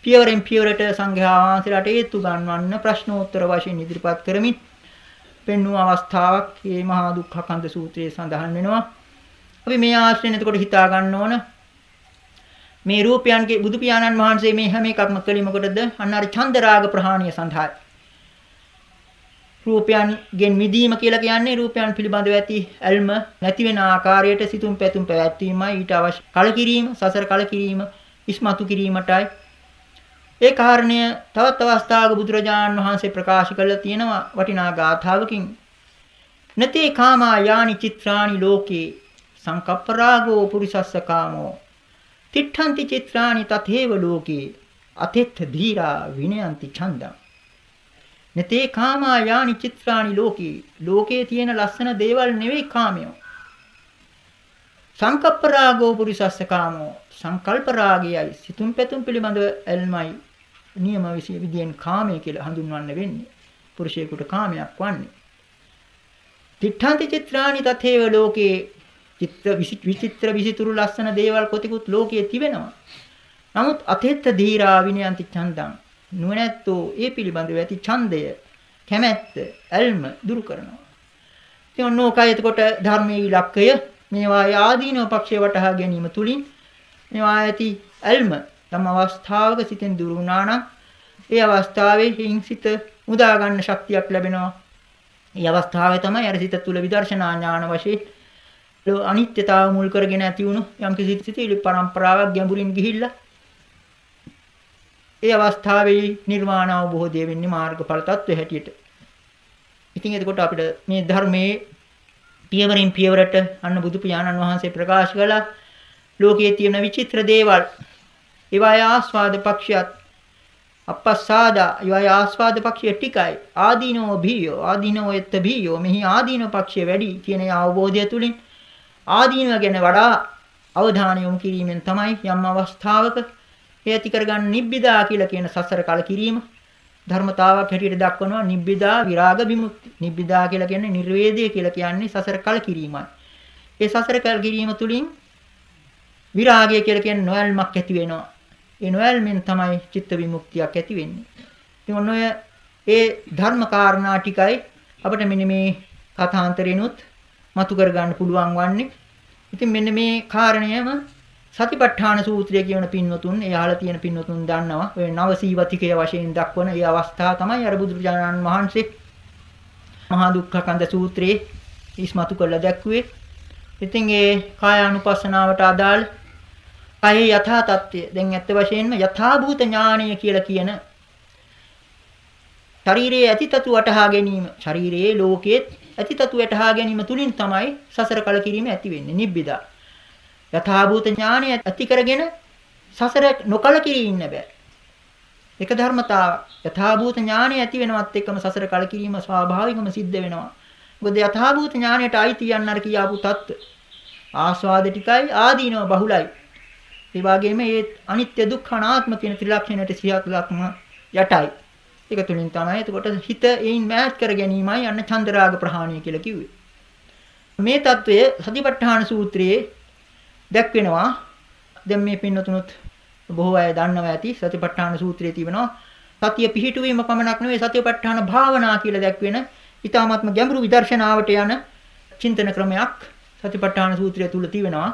පියවරෙන් පියවරට සංඝයා වහන්සේලාට ඒත්තු ගන්වන්න ප්‍රශ්නෝත්තර වශයෙන් ඉදිරිපත් කරමින් පෙන්වූ අවස්ථාවක් මේ මහා දුක්ඛ කන්ද සූත්‍රයේ සඳහන් වෙනවා. අපි මේ ආශ්‍රයෙන් එතකොට හිතා ගන්න ඕන මේ රූපයන්ගේ බුදු පියාණන් වහන්සේ මේ හැම එකක්ම කළේ මොකටද? අන්න අර චන්ද රාග ප්‍රහාණය සඳහායි. රූපයන්ගෙන් මිදීම කියලා කියන්නේ රූපයන් පිළිබඳව ඇති ඇල්ම නැති වෙන ආකාරයට සිතුම් පැතුම් පැවැත්වීමයි ඊට අවශ්‍ය කලකිරීම සසර කලකිරීම ඉස්මතු කිරීමටයි ඒ කාරණය තවත් අවස්ථාවක බුදුරජාණන් වහන්සේ ප්‍රකාශ කළා තියෙනවා වටිනා ගාථාවකින් නතේ කාමා යානි චිත්‍රානි ලෝකේ සංකප්පරාගෝ පුරිසස්ස කාමෝ තිට්ඨන්ති චිත්‍රානි තතේව ලෝකේ අතෙත්ථ ධීරා විනයන්ති ඡන්දං. නතේ කාමා යානි චිත්‍රානි ලෝකේ ලෝකේ තියෙන ලස්සන දේවල් නෙවෙයි කාමයෝ. සංකප්ප රාගෝ පුරිසස්ස කාමෝ සංකල්ප රාගයයි සිතුම් පැතුම් පිළිබඳව එල්මයි නියම විදියෙන් කාමය කියලා හඳුන්වන්න වෙන්නේ. පුරුෂයෙකුට කාමයක් වන්නේ. තිට්ඨාන්ති චිත්‍රානි තතේව ලෝකේ චිත්‍ර විචිත්‍ර විසිතුරු ලස්සන දේවල් කොතිකුත් ලෝකයේ තිබෙනවා නමුත් අතෙත්ත ධීරා විනයන්ති ඡන්දං නුවණැත්තෝ ඒ පිළිබඳව ඇති ඡන්දය කැමැත්ත ඇල්ම දුරු කරනවා. ඉතින් ඔන්නෝකයි එතකොට ධර්මයේ ඉලක්කය මේවා ආදීනව පක්ෂය වටහා ගැනීම තුලින් මේවා ඇති ඇල්ම තම අවස්ථාවක සිතෙන් දුරු වුණා නම් ඒ අවස්ථාවේ හිංසිත උදා ගන්න ශක්තියක් ලැබෙනවා. මේ අවස්ථාවේ තමයි අර සිත තුල විදර්ශනා ඥාන වශයෙන් අනිත්‍යතාව මුල් කරගෙන ඇති වුණු යම්කිසි සිතිවිලි පරම්පරාවක් ගැඹුරින් ගිහිල්ලා ඒ අවස්ථාවේ නිර්වාණ අවබෝධය වෙන්නේ මාර්ගඵල තත්ත්වය හැටියට. ඉතින් එතකොට අපිට මේ ධර්මයේ පියවරින් පියවරට අන්න බුදු පියාණන් වහන්සේ ප්‍රකාශ කළා ලෝකයේ තියෙන විචිත්‍ර දේවල් ඒවායේ ආස්වාද පක්ෂයත් අපස්සාදා ඒවායේ ආස්වාද පක්ෂය ටිකයි ආදීනෝ භීයෝ ආදීනෝ එත්ත භීයෝ මෙහි ආදීන පක්ෂය වැඩි කියන අවබෝධය තුලින් ආදීනව ගැන වඩා අවධානය යොමු කිරීමෙන් තමයි යම් අවස්ථාවක ඒ ඇති කරගන්න නිබ්බිදා කියලා කියන සසර කල කිරීම ධර්මතාවක් හැටියට දක්වනවා නිබ්බිදා විරාග විමුක්ති. නිබ්බිදා කියලා කියන්නේ නිර්වේදය කියලා කියන්නේ සසර කල කිරීමයි. ඒ සසර කල කිරීම තුලින් විරාගය කියලා කියන්නේ නොයල්මක් ඇති වෙනවා. ඒ නොයල්මෙන් තමයි චිත්ත විමුක්තියක් ඇති වෙන්නේ. ඉතින් ඔන්න ඔය ඒ ධර්ම කාරණා ටිකයි අපිට මෙන්න මේ කථාන්තරේනොත් මතු කර ගන්න පුළුවන් වන්නේ. ඉතින් මෙන්න මේ කාරණයම සතිපට්ඨාන සූත්‍රය කියන පින්වතුන් එයාලා තියෙන පින්වතුන් දන්නවා. ඔය නවසීවතිකය වශයෙන් දක්වන ඒ අවස්ථාව තමයි අර බුදුරජාණන් වහන්සේ මහා දුක්ඛ කන්ද සූත්‍රයේ ඉස්මතු කරලා දැක්ුවේ. ඉතින් ඒ කායානුපස්සනාවට අදාළ කයේ යථා තත්ත්වය දැන් ඇත්ත වශයෙන්ම යථාභූත ඥානය කියලා කියන ශරීරයේ ඇතිතතු වටහා ගැනීම ශරීරයේ ලෝකයේ ඇතිතතු වැටහා ගැනීම තුලින් තමයි සසර කල කිරීම ඇති වෙන්නේ නිබ්බිදා. යථාභූත ඥානය ඇති කරගෙන සසර නොකල කිරී ඉන්න බෑ. එක ධර්මතාව යථාභූත ඥානය ඇති වෙනවත් එක්කම සසර කල කිරීම ස්වාභාවිකවම සිද්ධ වෙනවා. මොකද යථාභූත ඥානයට අයිති යන්න අර කියාපු தত্ত্ব. ආස්වාද ටිකයි ආදීනව බහුලයි. ඒ වගේම ඒ අනිත්‍ය දුක්ඛ අනාත්ම කියන ත්‍රිලක්ෂණයට සියයක් ලක්ම යටයි. ඒක තුලින් තමයි එතකොට හිත එයින් මෑත් කර ගැනීමයි අන්න චන්දරාග ප්‍රහාණය කියලා කිව්වේ. මේ தত্ত্বය සතිපට්ඨාන සූත්‍රයේ දැක්වෙනවා. දැන් මේ පින්නතුනොත් බොහෝ අය දන්නවා ඇති සතිපට්ඨාන සූත්‍රයේ තිබෙනවා සතිය පිහිටුවීම පමණක් නෙවෙයි සතිපට්ඨාන භාවනා කියලා දැක්වෙන ඊ타මාත්ම ගැඹුරු විදර්ශනාවට යන චින්තන ක්‍රමයක් සතිපට්ඨාන සූත්‍රය තුල තිබෙනවා.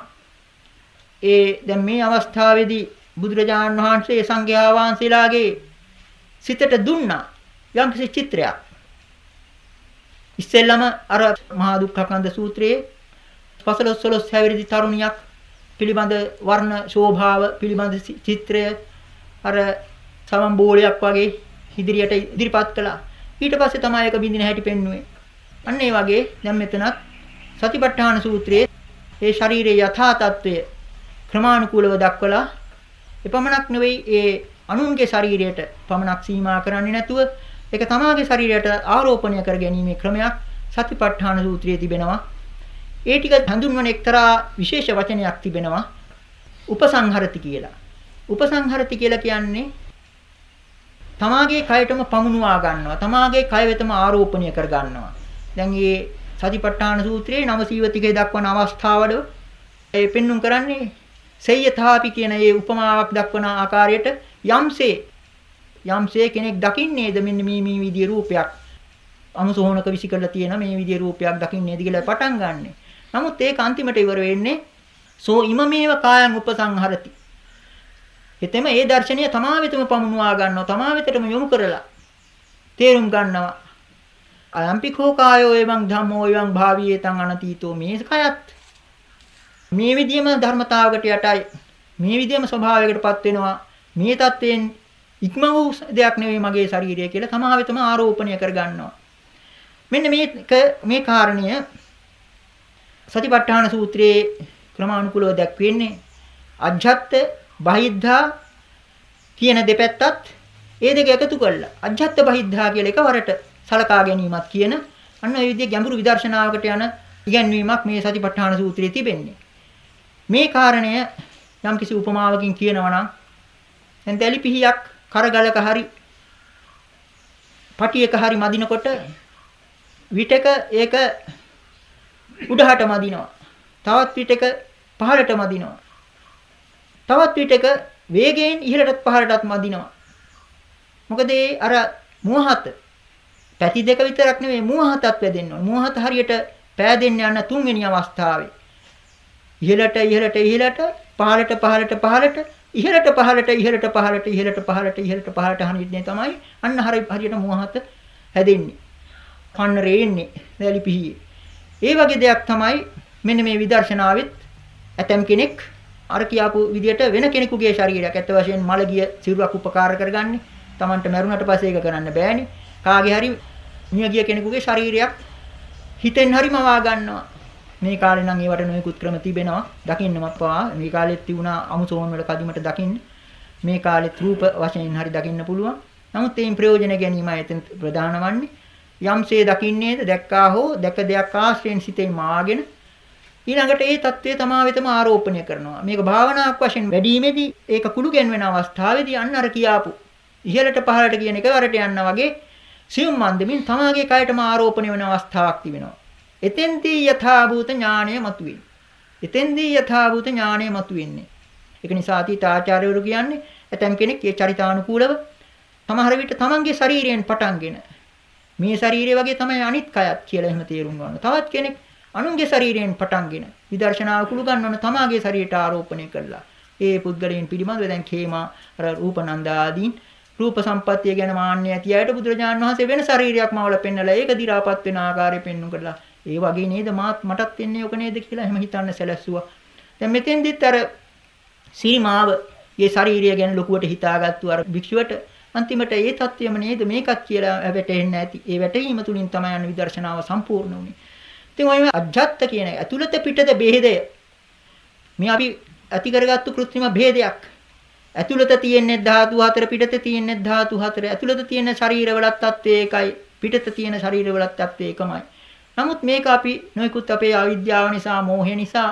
ඒ දැන් මේ අවස්ථාවේදී බුදුරජාණන් වහන්සේ සංඝයා වහන්සේලාගේ සිතට දුන්නා යම්කිසි චිත්‍රයක්. ඉස්සෙල්ලම අර මහා දුක්ඛකන්ද සූත්‍රයේ පසළොස්වලොස් හැවිරිදි තරුණියක් පිළිබඳ වර්ණ ශෝභාව පිළිබඳ චිත්‍රය අර සමන් බෝලයක් වගේ ඉදිරියට ඉදිරිපත් කළා. ඊට පස්සේ තමයි ඒක බින්දින හැටි පෙන්වුවේ. අන්න ඒ වගේ දැන් මෙතනත් සතිපට්ඨාන සූත්‍රයේ ඒ ශරීරයේ යථා තත්වය ක්‍රමානුකූලව දක්වලා එපමණක් නෙවෙයි ඒ අනුන්ගේ ශරීරයට පමණක් සීමා කරන්නේ නැතුව ඒක තමාගේ ශරීරයට ආරෝපණය කර ගැනීමේ ක්‍රමයක් සතිපට්ඨාන සූත්‍රයේ තිබෙනවා. ඒ ටික හඳුන්වන එක්තරා විශේෂ වචනයක් තිබෙනවා. උපසංහරති කියලා. උපසංහරති කියලා කියන්නේ තමාගේ කයටම පමුණුවා ගන්නවා. තමාගේ කය වෙතම ආරෝපණය කර ගන්නවා. දැන් මේ සතිපට්ඨාන සූත්‍රයේ නවසීවතිකේ දක්වන අවස්ථාවල ඒ පෙන්눔 කරන්නේ සෙය්‍යතාපි කියන ඒ උපමාවක් දක්වන ආකාරයට යම්සේ යම්සේ කෙනෙක් දකින්නේද මෙන්න මේ මේ විදිය රූපයක් අනුසෝහනක විසි කරලා තියෙන මේ විදිය රූපයක් දකින්නේද කියලා පටන් ගන්නෙ. නමුත් ඒක අන්තිමට ඉවර වෙන්නේ සෝ ඉමමේව කායං උපසංහරති. එතෙම ඒ දර්ශනීය තමා වෙතම පමුණුවා ගන්නවා තමා වෙතටම යොමු කරලා තේරුම් ගන්නවා. අයම්පිකෝ කායෝ එවං ධම්මෝ එවං භාවියේතං අනතීතෝ මේ කයත් මේ විදියම ධර්මතාවකට යටයි මේ විදියම ස්වභාවයකටපත් වෙනවා මේ தත්වයෙන් ඉක්ම වූ දෙයක් නෙවෙයි මගේ ශරීරය කියලා තමා ආරෝපණය කරගන්නවා මෙන්න මේක මේ කාරණය සතිපට්ඨාන සූත්‍රයේ ක්‍රමානුකූලව දැක්වෙන්නේ අජ්ජත් බහිද්ධා කියන දෙපැත්තත් ඒ දෙක එකතු කරලා අජ්ජත් බහිද්ධා කියලා එකවරට සලකා ගැනීමත් කියන අන්න ඒ විදිහේ ගැඹුරු විදර්ශනාවකට යන ඉගැන්වීමක් මේ සතිපට්ඨාන සූත්‍රයේ තිබෙන්නේ. මේ කාරණය යම් කිසි උපමාවකින් කියනවා නම් දැන් දැලි පිහියක් කරගලක හරි පටියක හරි මදිනකොට විටක ඒක උඩහට මදිනවා. තවත් විටක පහළට මදිනවා. තවත් විටක වේගයෙන් ඉහළටත් පහළටත් මදිනවා. මොකද ඒ අර මුවහත පැති දෙක විතරක් නෙවෙයි මුවහතත් වැදෙන්න ඕන. මුවහත හරියට පෑදෙන්න යන තුන්වෙනි අවස්ථාවේ ඉහළට ඉහළට ඉහළට පහළට පහළට පහළට ඉහළට පහළට ඉහළට පහළට ඉහළට පහළට ඉහළට පහළට හරියන්නේ තමයි අන්න හරියට මුවහත හැදෙන්නේ. කන්න රේන්නේ, දැලි පිහියේ. ඒ වගේ දෙයක් තමයි මෙන්න මේ විදර්ශනාවෙත් ඇතම් කෙනෙක් අර කියාපු විදියට වෙන කෙනෙකුගේ ශරීරයක් ඇත්ත වශයෙන් මලගිය සිරුරක් උපකාර කරගන්නේ. Tamanට මරුණට පස්සේ ඒක කරන්න බෑනේ. කාගේ හරි මියගිය කෙනෙකුගේ ශරීරයක් හිතෙන් හරිම වා ගන්නවා. මේ කාලේ නම් ඒවට නොයෙකුත් ක්‍රම තිබෙනවා. දකින්නම පවා මේ කාලෙත් තිබුණා අමුසෝන් වල කදිමට දකින්න. මේ කාලෙත් රූප වශයෙන් හරි දකින්න පුළුවන්. නමුත් ඒන් ප්‍රයෝජන ගැනීමයි එතන ප්‍රධාන වන්නේ. යම්සේ දකින්නේද දැක්කා හෝ දැක දෙයක් ආශ්‍රයෙන් සිතේ මාගෙන ඊළඟට ඒ தત્ත්වය තමා වෙතම ආරෝපණය කරනවා. මේක භාවනාවක් වශයෙන් වැඩිීමේදී ඒක කුළු ගැන්වෙන අවස්ථාවේදී අන්න අර කියාපු ඉහළට පහළට කියන එකවරට යන්න වගේ සියුම් මන්දමින් තමාගේ කයටම ආරෝපණය වෙන අවස්ථාවක් තිබෙනවා. එතෙන්දී යථාභූත ඥාණය මතුවේ. එතෙන්දී යථාභූත ඥාණය මතුවෙන්නේ. ඒක නිසා අතීත ආචාර්යවරු කියන්නේ ඇතම් කෙනෙක් ඒ චරිතානුකූලව සමහර විට තමන්ගේ ශරීරයෙන් පටන්ගෙන මේ ශරීරය වගේ තමයි අනිත් කයත් කියලා එහෙම තේරුම් ගන්න. තවත් කෙනෙක් අනුන්ගේ ශරීරයෙන් පටන්ගෙන විදර්ශනාව කුළු ගන්නවන තමාගේ ශරීරයට ආරෝපණය කළා. ඒ පුද්ගලයන් පිළිබඳව දැන් khema අර රූපනන්ද ආදීන් රූප සම්පත්තිය ගැන මාන්නය ඇති අයට බුදුරජාණන් වහන්සේ වෙන ශරීරයක් මවල පෙන්නලා ඒක දි รา පත් වෙන ආකාරය පෙන්වු කරලා ඒ වගේ නේද මාත් මටත් එන්නේ ඔක නේද කියලා එහෙම හිතන්න සැලැස්සුවා. දැන් මෙතෙන්දිත් අර සීමාව, මේ ශාරීරිය ගැන ලොකුවට හිතාගත්තු අර භික්ෂුවට අන්තිමට ඒ தත්වයම නේද මේකත් කියලා වැටෙන්න ඇති. ඒ වැටීම තුලින් තමයි අන්න විදර්ශනාව සම්පූර්ණ වුනේ. ඉතින් ඔය අජත්ත කියන ඇතුළත පිටත බෙහෙදය මේ අපි ඇති කරගත්තු કૃත්‍රිම ભેදයක්. ඇතුළත තියෙන්නේ ධාතු හතර පිටත තියෙන්නේ ධාතු හතර. ඇතුළත තියෙන ශරීරවලත් තත්ත්වය එකයි. පිටත තියෙන ශරීරවලත් තත්ත්වය එකමයි. නමුත් මේක අපි නොයිකුත් අපේ අවිද්‍යාව නිසා, මෝහය නිසා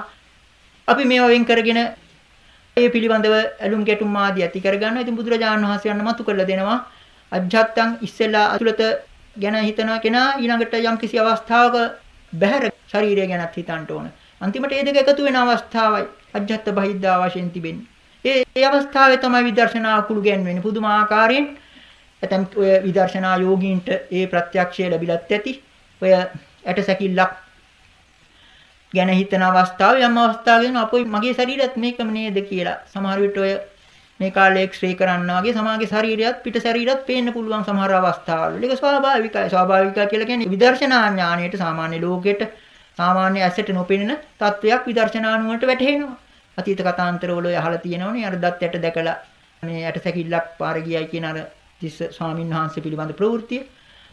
අපි මේවා වෙන් කරගෙන ඒ පිළිබඳව ඇලුම් ගැටුම් ආදී ඇති කරගන්නවා. ඉතින් බුදුරජාණන් වහන්සේ යන්න මතු කරලා දෙනවා. අජ්ජත්තං ඉස්සෙල්ලා අතුලත ගැන හිතනවා කෙනා ඊළඟට යම් කිසි අවස්ථාවක බහැර ශරීරය ගැනත් හිතන්න ඕන. අන්තිමට මේ දෙක එකතු වෙන අවස්ථාවයි අජ්ජත්ත බහිද්දා වශයෙන් තිබෙන්නේ. ඒ ඒ අවස්ථාවේ තමයි විදර්ශනා කුළු ගැන්වෙන්නේ. පුදුමාකාරයෙන් ඇතම් ඔය විදර්ශනා යෝගීන්ට ඒ ප්‍රත්‍යක්ෂය ලැබිලත් ඇති. ඔය ඇටසැකිල්ලක් ගැන හිතන අවස්ථාව යම් අවස්ථාවකින් අපොයි මගේ ශරීරයත් මේකම නේද කියලා සමහර විට ඔය මේ කාලේ එක්ස්රේ කරන්න වගේ සමාගේ ශරීරයත් පිට ශරීරයත් පේන්න පුළුවන් සමහර අවස්ථාවල. ඒක ස්වාභාවිකයි. ස්වාභාවිකයි කියලා කියන්නේ විදර්ශනා ඥාණයට සාමාන්‍ය ලෝකෙට සාමාන්‍ය ඇසට නොපෙනෙන තත්වයක් විදර්ශනා නුවණට වැටහෙනවා. අතීත කතාන්තරවල ඔය අහලා තියෙනවනේ අර දත් ඇට දැකලා මේ ඇට සැකිල්ලක් පාර ගියයි කියන අර තිස්ස ස්වාමීන් වහන්සේ පිළිබඳ ප්‍රවෘත්තිය.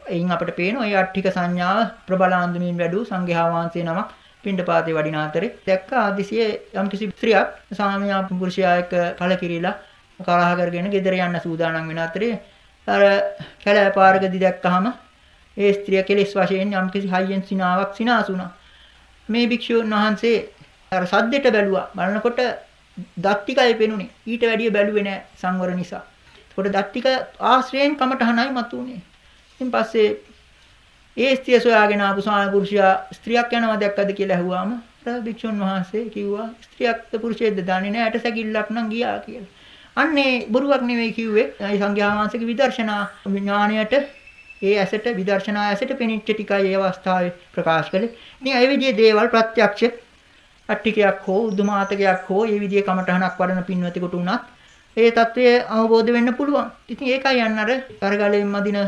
එයින් අපිට පේන ඔය අට්ඨික සංඥාව ප්‍රබලාන්දමින් වැඩු සංඝයා වහන්සේ නමක් පින්ඩපාතේ වඩින අතරේ දැක්ක ආදිසියේ යම්කිසි ස්ත්‍රියක් සාමියා පුරුෂයා එක්ක කලකිරීලා කලහ කරගෙන ගෙදර යන්න සූදානම් වෙන අතරේ අර කැලෑ පාරකදී දැක්කහම ඒ ස්ත්‍රිය කෙලෙස් වශයෙන් යම්කිසි හයියෙන් සිනාවක් සිනාසුණා. මේ භික්ෂුන් වහන්සේ අර සද්දෙට බැලුවා. බලනකොට දත් ටිකයි පෙනුනේ. ඊට වැඩිය බැලුවේ නෑ සංවර නිසා. ඒකට දත් ටික ආශ්‍රයෙන් කමටහනයි මතුනේ. ඉතින් පස්සේ ඒ ස්ත්‍රිය සොයාගෙන ආපු ස්වාමි පුරුෂයා ස්ත්‍රියක් යනවා දැක්කද කියලා ඇහුවාම භික්ෂුන් වහන්සේ කිව්වා ස්ත්‍රියක්ද පුරුෂයෙක්ද දන්නේ නැහැ ඇට සැකිල්ලක් නම් ගියා කියලා. අන්නේ බොරුවක් නෙවෙයි කිව්වේ. ඒ සංඝයා වහන්සේගේ විදර්ශනා ඥාණයට ඒ ඇසට විදර්ශනා ඇසට පෙනිච්ච ටිකයි ඒ අවස්ථාවේ ප්‍රකාශ කළේ. ඉතින් ඒ විදිහේ දේවල් ප්‍රත්‍යක්ෂ අට්ටිකයක් හෝ උදුමාතකයක් හෝ මේ විදිහේ කමටහනක් වඩන පින්වතෙකුට උනත් ඒ தત્ත්වය අවබෝධ වෙන්න පුළුවන්. ඉතින් ඒකයි යන්න අර කරගලෙන් මදින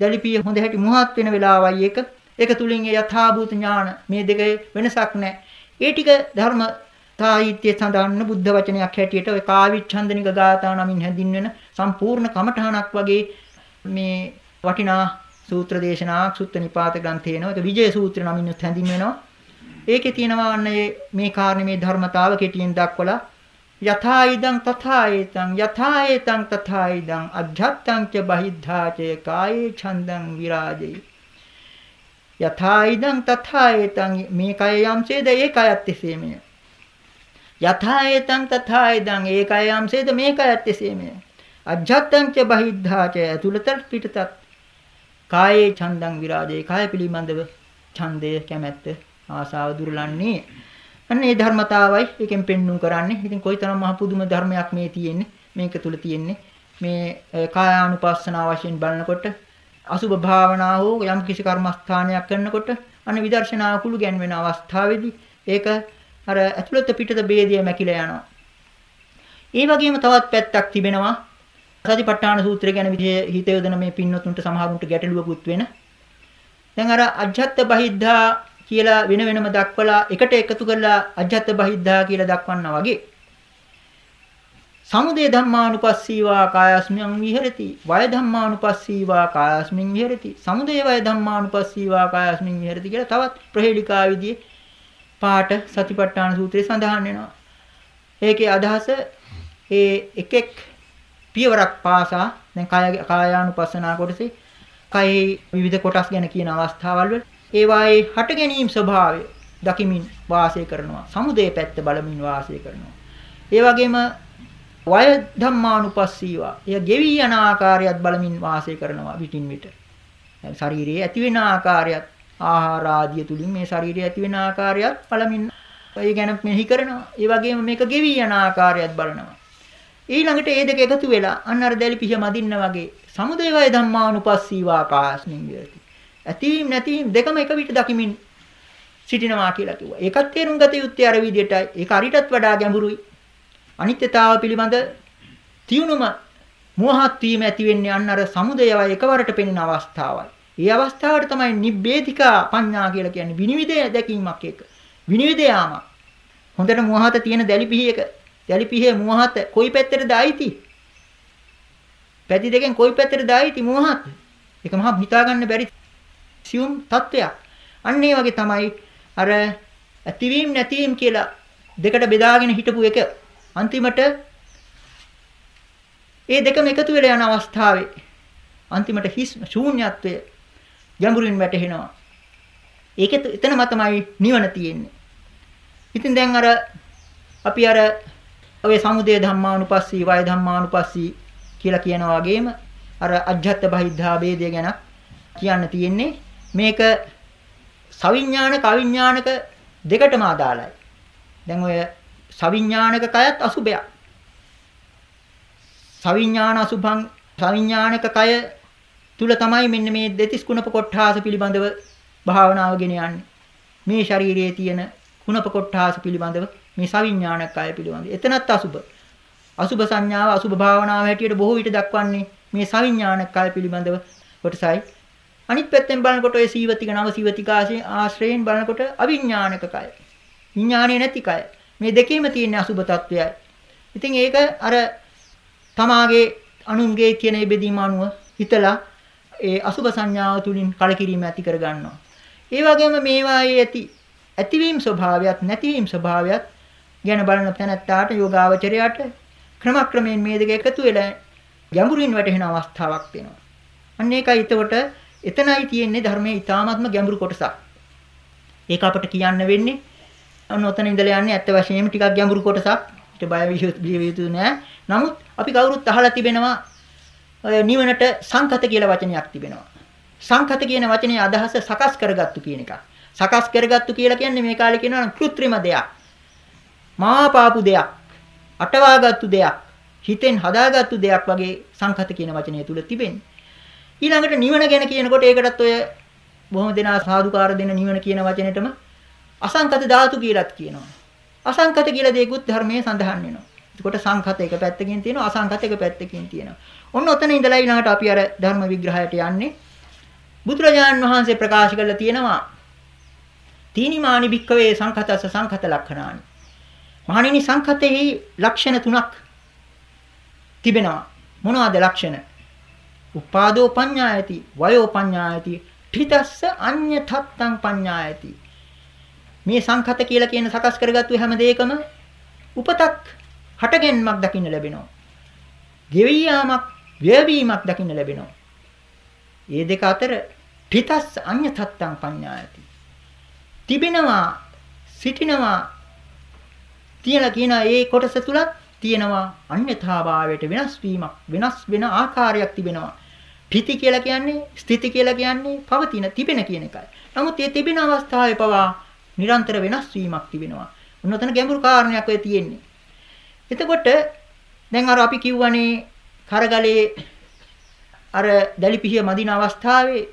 දැලිපිය හොඳ හැටි මුවහත් වෙන වෙලාවයි එක. ඒක තුලින් ඒ යථාභූත ඥාන මේ දෙකේ වෙනසක් නැහැ. ඒ ටික ධර්ම තායිත්‍ය සඳහන් බුද්ධ වචනයක් හැටියට ඔය කාවිච්ඡන්දනික ගාථා නමින් හැඳින්වෙන සම්පූර්ණ කමඨහනක් වගේ මේ වටිනා සූත්‍ර දේශනාවක් සුත්ත නිපාත ග්‍රන්ථේනෝ ඒක විජය සූත්‍ර නමින් හැඳින්වෙනවා. ඒකේ තියෙනවා අන්න මේ කාරණේ මේ ධර්මතාව කෙටියෙන් දක්වලා යථා ඉදං තථා ඒතං යථා ඒතං තථා ඉදං අධ්‍යත්තං ච බහිද්ධා ච කායේ ඡන්දං විරාජේ. යථා ඉදං තථා ඒතං මේ කය යම්සේද ඒ කයත් එසේමය. යථා ඒතං තථා ඉදං ඒ කය යම්සේද මේ කයත් එසේමය. අධ්‍යත්තං ච බහිද්ධා ච ඇතුළත පිටතත්. කායේ ඡන්දං විරාජේ. කාය පිළිබඳව ඡන්දය කැමැත්ත ආසාව දුර්ලන්නේ අන්න ඒ ධර්මතාවයි එකෙන් පෙන්눔 කරන්නේ. ඉතින් කොයිතරම් මහ පුදුම ධර්මයක් මේ තියෙන්නේ. මේක තුල තියෙන්නේ. මේ කායානුපස්සනාව වශයෙන් බලනකොට අසුභ භාවනාව හෝ යම් කිසි කර්මස්ථානයක් කරනකොට අන්න විදර්ශනා කුළු ගැන්වෙන අවස්ථාවේදී ඒක අර ඇතුළත පිටත ભેදය මැකිලා යනවා. ඒ වගේම තවත් පැත්තක් තිබෙනවා. සතිපට්ඨාන සූත්‍රය ගැන විදිහේ හිත යොදන මේ පින්නතුන්ට සමහරුන්ට ගැටලුවකුත් වෙන දැන් අර අජ්ජත් බහිද්ධා කියලා වෙන වෙනම දක්වලා එකට එකතු කරලා අජ්ජත් බහිද්ධා කියලා දක්වන්නා වගේ. සමුදය ධම්මානුපස්සීවා කායස්මින් විහෙරති. වය ධම්මානුපස්සීවා කායස්මින් විහෙරති. සමුදය වය ධම්මානුපස්සීවා කායස්මින් විහෙරති කියලා තවත් ප්‍රහේලිකා විදිහේ පාට සතිපට්ඨාන සූත්‍රයේ සඳහන් වෙනවා. ඒකේ අදහස ඒ එක එක් පියවරක් පාසා දැන් කාය කායානුපස්සනා කොටසේ කයේ විවිධ කොටස් ගැන කියන අවස්ථාවල් වල ඒවායේ හට ගැනීම ස්වභාවය දකිමින් වාසය කරනවා සමුදේ පැත්ත බලමින් වාසය කරනවා ඒ වගේම වය ධම්මානුපස්සීවා. එය ගෙවි යන ආකාරයත් බලමින් වාසය කරනවා විටින් විට. දැන් ශරීරයේ ඇති වෙන ආකාරයත් ආහාර ආදිය තුලින් මේ ශරීරයේ ඇති වෙන ආකාරයත් බලමින් ඒ ගැන මෙහි කරනවා. ඒ වගේම මේක ගෙවි යන ආකාරයත් බලනවා. ඊළඟට ඒ දෙක එකතු වෙලා අන්න අර දැලි පිහ මදින්න වගේ සමුදේ වය ධම්මානුපස්සීවා කාස්මින් විරති. ඇතීම් නැතිීම් දෙකම එක විට දකිමින් සිටිනවා කියලා කිව්වා. ඒකත් තේරුම් ගත යුත්තේ අර විදිහටයි. ඒක අරිටත් වඩා ගැඹුරුයි. අනිත්‍යතාව පිළිබඳ තියුණුම මෝහත් වීම ඇති වෙන්නේ අන්න අර samudayව එකවරට පෙනෙන අවස්ථාවයි. ඒ අවස්ථාවට තමයි නිබ්බේධිකා පඤ්ඤා කියලා කියන්නේ විනිවිදය දැකීමක් එක. විනිවිද යාමක්. හොඳට මෝහත තියෙන දැලිපිහියක දැලිපිහියේ මෝහත කොයි පැත්තටද ආйти? පැති දෙකෙන් කොයි පැත්තටද ආйти මෝහත? ඒක මහා හිතා ගන්න බැරි සියුම් තත්වයක්. අන්න ඒ වගේ තමයි අර ඇතිවීම නැතිවීම කියලා දෙකට බෙදාගෙන හිටපු එක අන්තිමට ඒ දෙකම එකතු වෙලා යන අවස්ථාවේ අන්තිමට හිස් ශූන්‍යත්වය ගැඹුරින් වැටහෙනවා. ඒකෙත් එතනම තමයි නිවන තියෙන්නේ. ඉතින් දැන් අර අපි අර ඔය සමුදය ධම්මානුපස්සී වය ධම්මානුපස්සී කියලා කියනවා වගේම අර අජ්ජත් බහිද්ධා ભેදය ගැන කියන්න තියෙන්නේ මේක සවිඥානික අවිඥානික දෙකටම අදාළයි. දැන් ඔය සවිඥානික කයත් අසුබයක්. සවිඥාන අසුභං සවිඥානික කය තුල තමයි මෙන්න මේ දෙතිස් කුණප කොට්ඨාස පිළිබඳව භාවනාව ගෙන යන්නේ. මේ ශරීරයේ තියෙන කුණප කොට්ඨාස පිළිබඳව මේ සවිඥානික කය පිළිබඳව. එතනත් අසුබ. අසුබ සංඥාව අසුබ භාවනාව හැටියට බොහෝ විට දක්වන්නේ මේ සවිඥානික කය පිළිබඳව කොටසයි. අනිත් පැත්තෙන් බලනකොට ඔය සීවතික නව සීවතික ආශ්‍රයෙන් බලනකොට අවිඥානික කය. විඥානේ නැති කය. මේ දෙකේම තියෙන අසුබ తත්වයයි. ඉතින් ඒක අර තමාගේ අනුන්ගේ කියන ඒ බෙදීම අනුව හිතලා ඒ අසුබ සංඥාව තුලින් කලකිරීම ඇති කර ගන්නවා. ඒ වගේම මේවායේ ඇති ඇතිවීම ස්වභාවයත් නැතිවීම ස්වභාවයත් ගැන බලන තැනැත්තාට යෝගාවචරයට ක්‍රමක්‍රමයෙන් මේ දෙක එකතු වෙලා ගැඹුරින් වැටෙන අවස්ථාවක් වෙනවා. අන්න ඒකයි එතකොට එතනයි තියෙන්නේ ධර්මයේ ඊ타ත්ම ගැඹුරු කොටසක්. ඒක අපට කියන්න වෙන්නේ අන්න ඔතන ඉඳලා යන්නේ ඇත්ත වශයෙන්ම ටිකක් ගැඹුරු කොටසක්. ඊට බය විය යුතු නෑ. නමුත් අපි කවුරුත් අහලා තිබෙනවා ඔය නිවනට සංකත කියලා වචනයක් තිබෙනවා. සංකත කියන වචනේ අදහස සකස් කරගත්තු කියන එක. සකස් කරගත්තු කියලා කියන්නේ මේ කාලේ කියනවා කෘත්‍රිම දෙයක්. මාපාපු දෙයක්. අටවාගත්තු දෙයක්. හිතෙන් හදාගත්තු දෙයක් වගේ සංකත කියන වචනය තුල තිබෙන්නේ. ඊළඟට නිවන ගැන කියනකොට ඒකටත් ඔය බොහොම දෙනා සාදුකාර දෙන නිවන කියන වචනෙටම අසංකත ධාතු කියලාත් කියනවා. අසංකත කියලා දෙයක්ත් ධර්මයේ සඳහන් වෙනවා. එතකොට සංකත එක පැත්තකින් තියෙනවා අසංකත එක පැත්තකින් තියෙනවා. ඔන්න ඔතන ඉඳලා ඊළඟට අපි අර ධර්ම විග්‍රහයට යන්නේ. බුදුරජාණන් වහන්සේ ප්‍රකාශ කළා තියෙනවා තීනිමානි භික්කවේ සංකතස්ස සංකත ලක්ෂණානි. මහණෙනි සංකතෙහි ලක්ෂණ තුනක් තිබෙනවා. මොනවද ලක්ෂණ? උපාදෝ පඤ්ඤායති, වයෝ පඤ්ඤායති, ඨිතස්ස අඤ්ඤ තත්තං පඤ්ඤායති. මේ සංඛත කියලා කියන සකස් කරගත්තු හැම දෙයකම උපතක් හටගැන්මක් දකින්න ලැබෙනවා. ගෙවී යාමක් වේවීමක් දකින්න ලැබෙනවා. මේ දෙක අතර ඨිතස් අඤ්ඤතත්තං පඤ්ඤායති. තිබෙනවා සිටිනවා තියලා කියන ඒ කොටස තුලත් තියෙනවා අන්‍යථාභාවයට වෙනස් වීමක් වෙනස් වෙන ආකාරයක් තිබෙනවා. ඨිති කියලා කියන්නේ ස්ථಿತಿ කියලා කියන්නේ පවතින තිබෙන කියන එකයි. නමුත් මේ තිබෙන අවස්ථාවේ පවා නිරන්තර වෙනස් වීමක් තිබෙනවා. උන්නතන ගැඹුරු කාරණයක් ඔය තියෙන්නේ. එතකොට දැන් අර අපි කිව්වනේ කරගලේ අර දැලිපිහිය මදින අවස්ථාවේ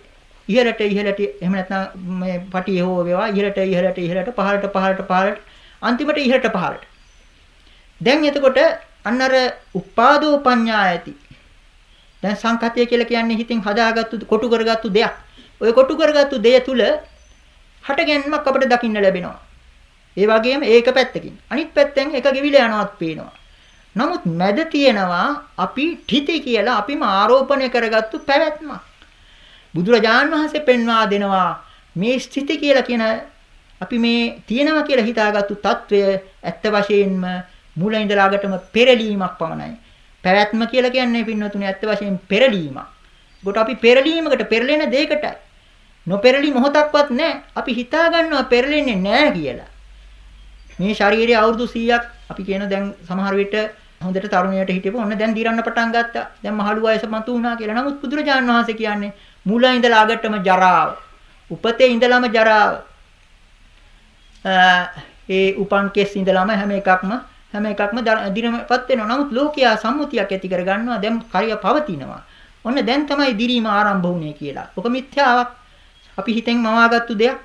ඉහළට ඉහළට එහෙම නැත්නම් මේ පටිය හෝ වේවා ඉහළට ඉහළට ඉහළට පහළට පහළට පහළට අන්තිමට ඉහළට පහළට. දැන් එතකොට අන්න අර උපාදෝ පඤ්ඤායති. දැන් සංකතය කියලා කියන්නේ හිතින් හදාගත්තු කොටු කරගත්තු දෙයක්. ওই කොටු කරගත්තු දෙය තුල හටගැන්මක් අපිට දකින්න ලැබෙනවා. ඒ වගේම ඒක පැත්තකින්. අනිත් පැත්තෙන් එක ගිවිලා යනවත් පේනවා. නමුත් මැද තියෙනවා අපි ඨිති කියලා අපිම ආරෝපණය කරගත්තු පැවැත්මක්. බුදුරජාන් වහන්සේ පෙන්වා දෙනවා මේ ස්ථಿತಿ කියලා කියන අපි මේ තියෙනවා කියලා හිතාගත්තු తත්වය ඇත්ත වශයෙන්ම මුල ඉඳලාගටම පෙරලීමක් පමණයි. පැවැත්ම කියලා කියන්නේ පින්නතුනේ ඇත්ත වශයෙන් පෙරලීමක්. ඒකට අපි පෙරලීමකට පෙරලෙන දෙයකට නොපෙරලි මොහොතක්වත් නැහැ. අපි හිතා ගන්නවා පෙරලෙන්නේ නැහැ කියලා. මේ ශරීරයේ අවුරුදු 100ක් අපි කියන දැන් සමහර විට හොඳට තරුණයට හිටියපො ඔන්න දැන් දිරන්න පටන් ගත්තා. දැන් මහලු වයස මතු වුණා කියලා. නමුත් බුදුරජාණන් වහන්සේ කියන්නේ මුල ඉඳලා අගටම ජරාව. උපතේ ඉඳලම ජරාව. ඒ උපන් කෙස් ඉඳලම හැම එකක්ම හැම එකක්ම දිනමපත් වෙනවා. නමුත් ලෝකයා සම්මුතියක් ඇති කර ගන්නවා. දැන් කරිය පවතිනවා. ඔන්න දැන් තමයි දිරීම ආරම්භ වුනේ කියලා. ඔක මිත්‍යාවක්. අපි හිතෙන් මවාගත්තු දෙයක්.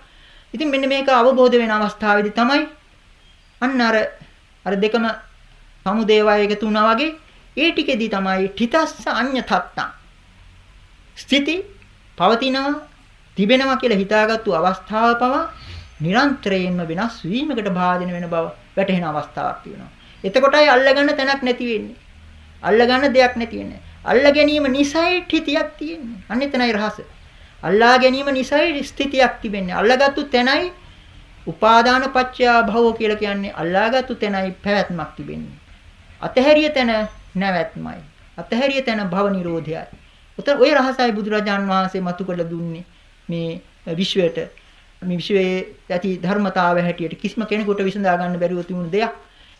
ඉතින් මෙන්න මේක අවබෝධ වෙන අවස්ථාවේදී තමයි අන්න අර අර දෙකම සමුදේවය එකතු වුණා වගේ ඒ ටිකෙදී තමයි ඨිතස්ස අඤ්ඤතත්තං ස්ථಿತಿ පවතිනවා තිබෙනවා කියලා හිතාගත්තු අවස්ථාව පවා නිරන්තරයෙන්ම වෙනස් වීමකට භාජන වෙන බව වැටහෙන අවස්ථාවක් තියෙනවා. එතකොටයි අල්ලගන්න තැනක් නැති වෙන්නේ. අල්ලගන්න දෙයක් නැති වෙන්නේ. අල්ල ගැනීම නිසයි ඨිතියක් තියෙන්නේ. අන්න එතනයි රහස. අල්ලා ගැනීම නිසයි ස්ථිතියක් තිබෙන්නේ. අල්ලගත්තු තැනයි උපාදාන පත්‍යා භව කියලා කියන්නේ අල්ලාගත්තු තැනයි පැවැත්මක් තිබෙන්නේ. අතහැරිය තැන නැවැත්මයි. අතහැරිය තැන භව නිරෝධයයි. උතන ওই රහසයි බුදුරජාන් වහන්සේ මතු කළ දුන්නේ මේ විශ්වයට. මේ විශ්වයේ ඇති ධර්මතාවය හැටියට කිසිම කෙනෙකුට විසඳා ගන්න බැරිව තිබුණු දෙයක්.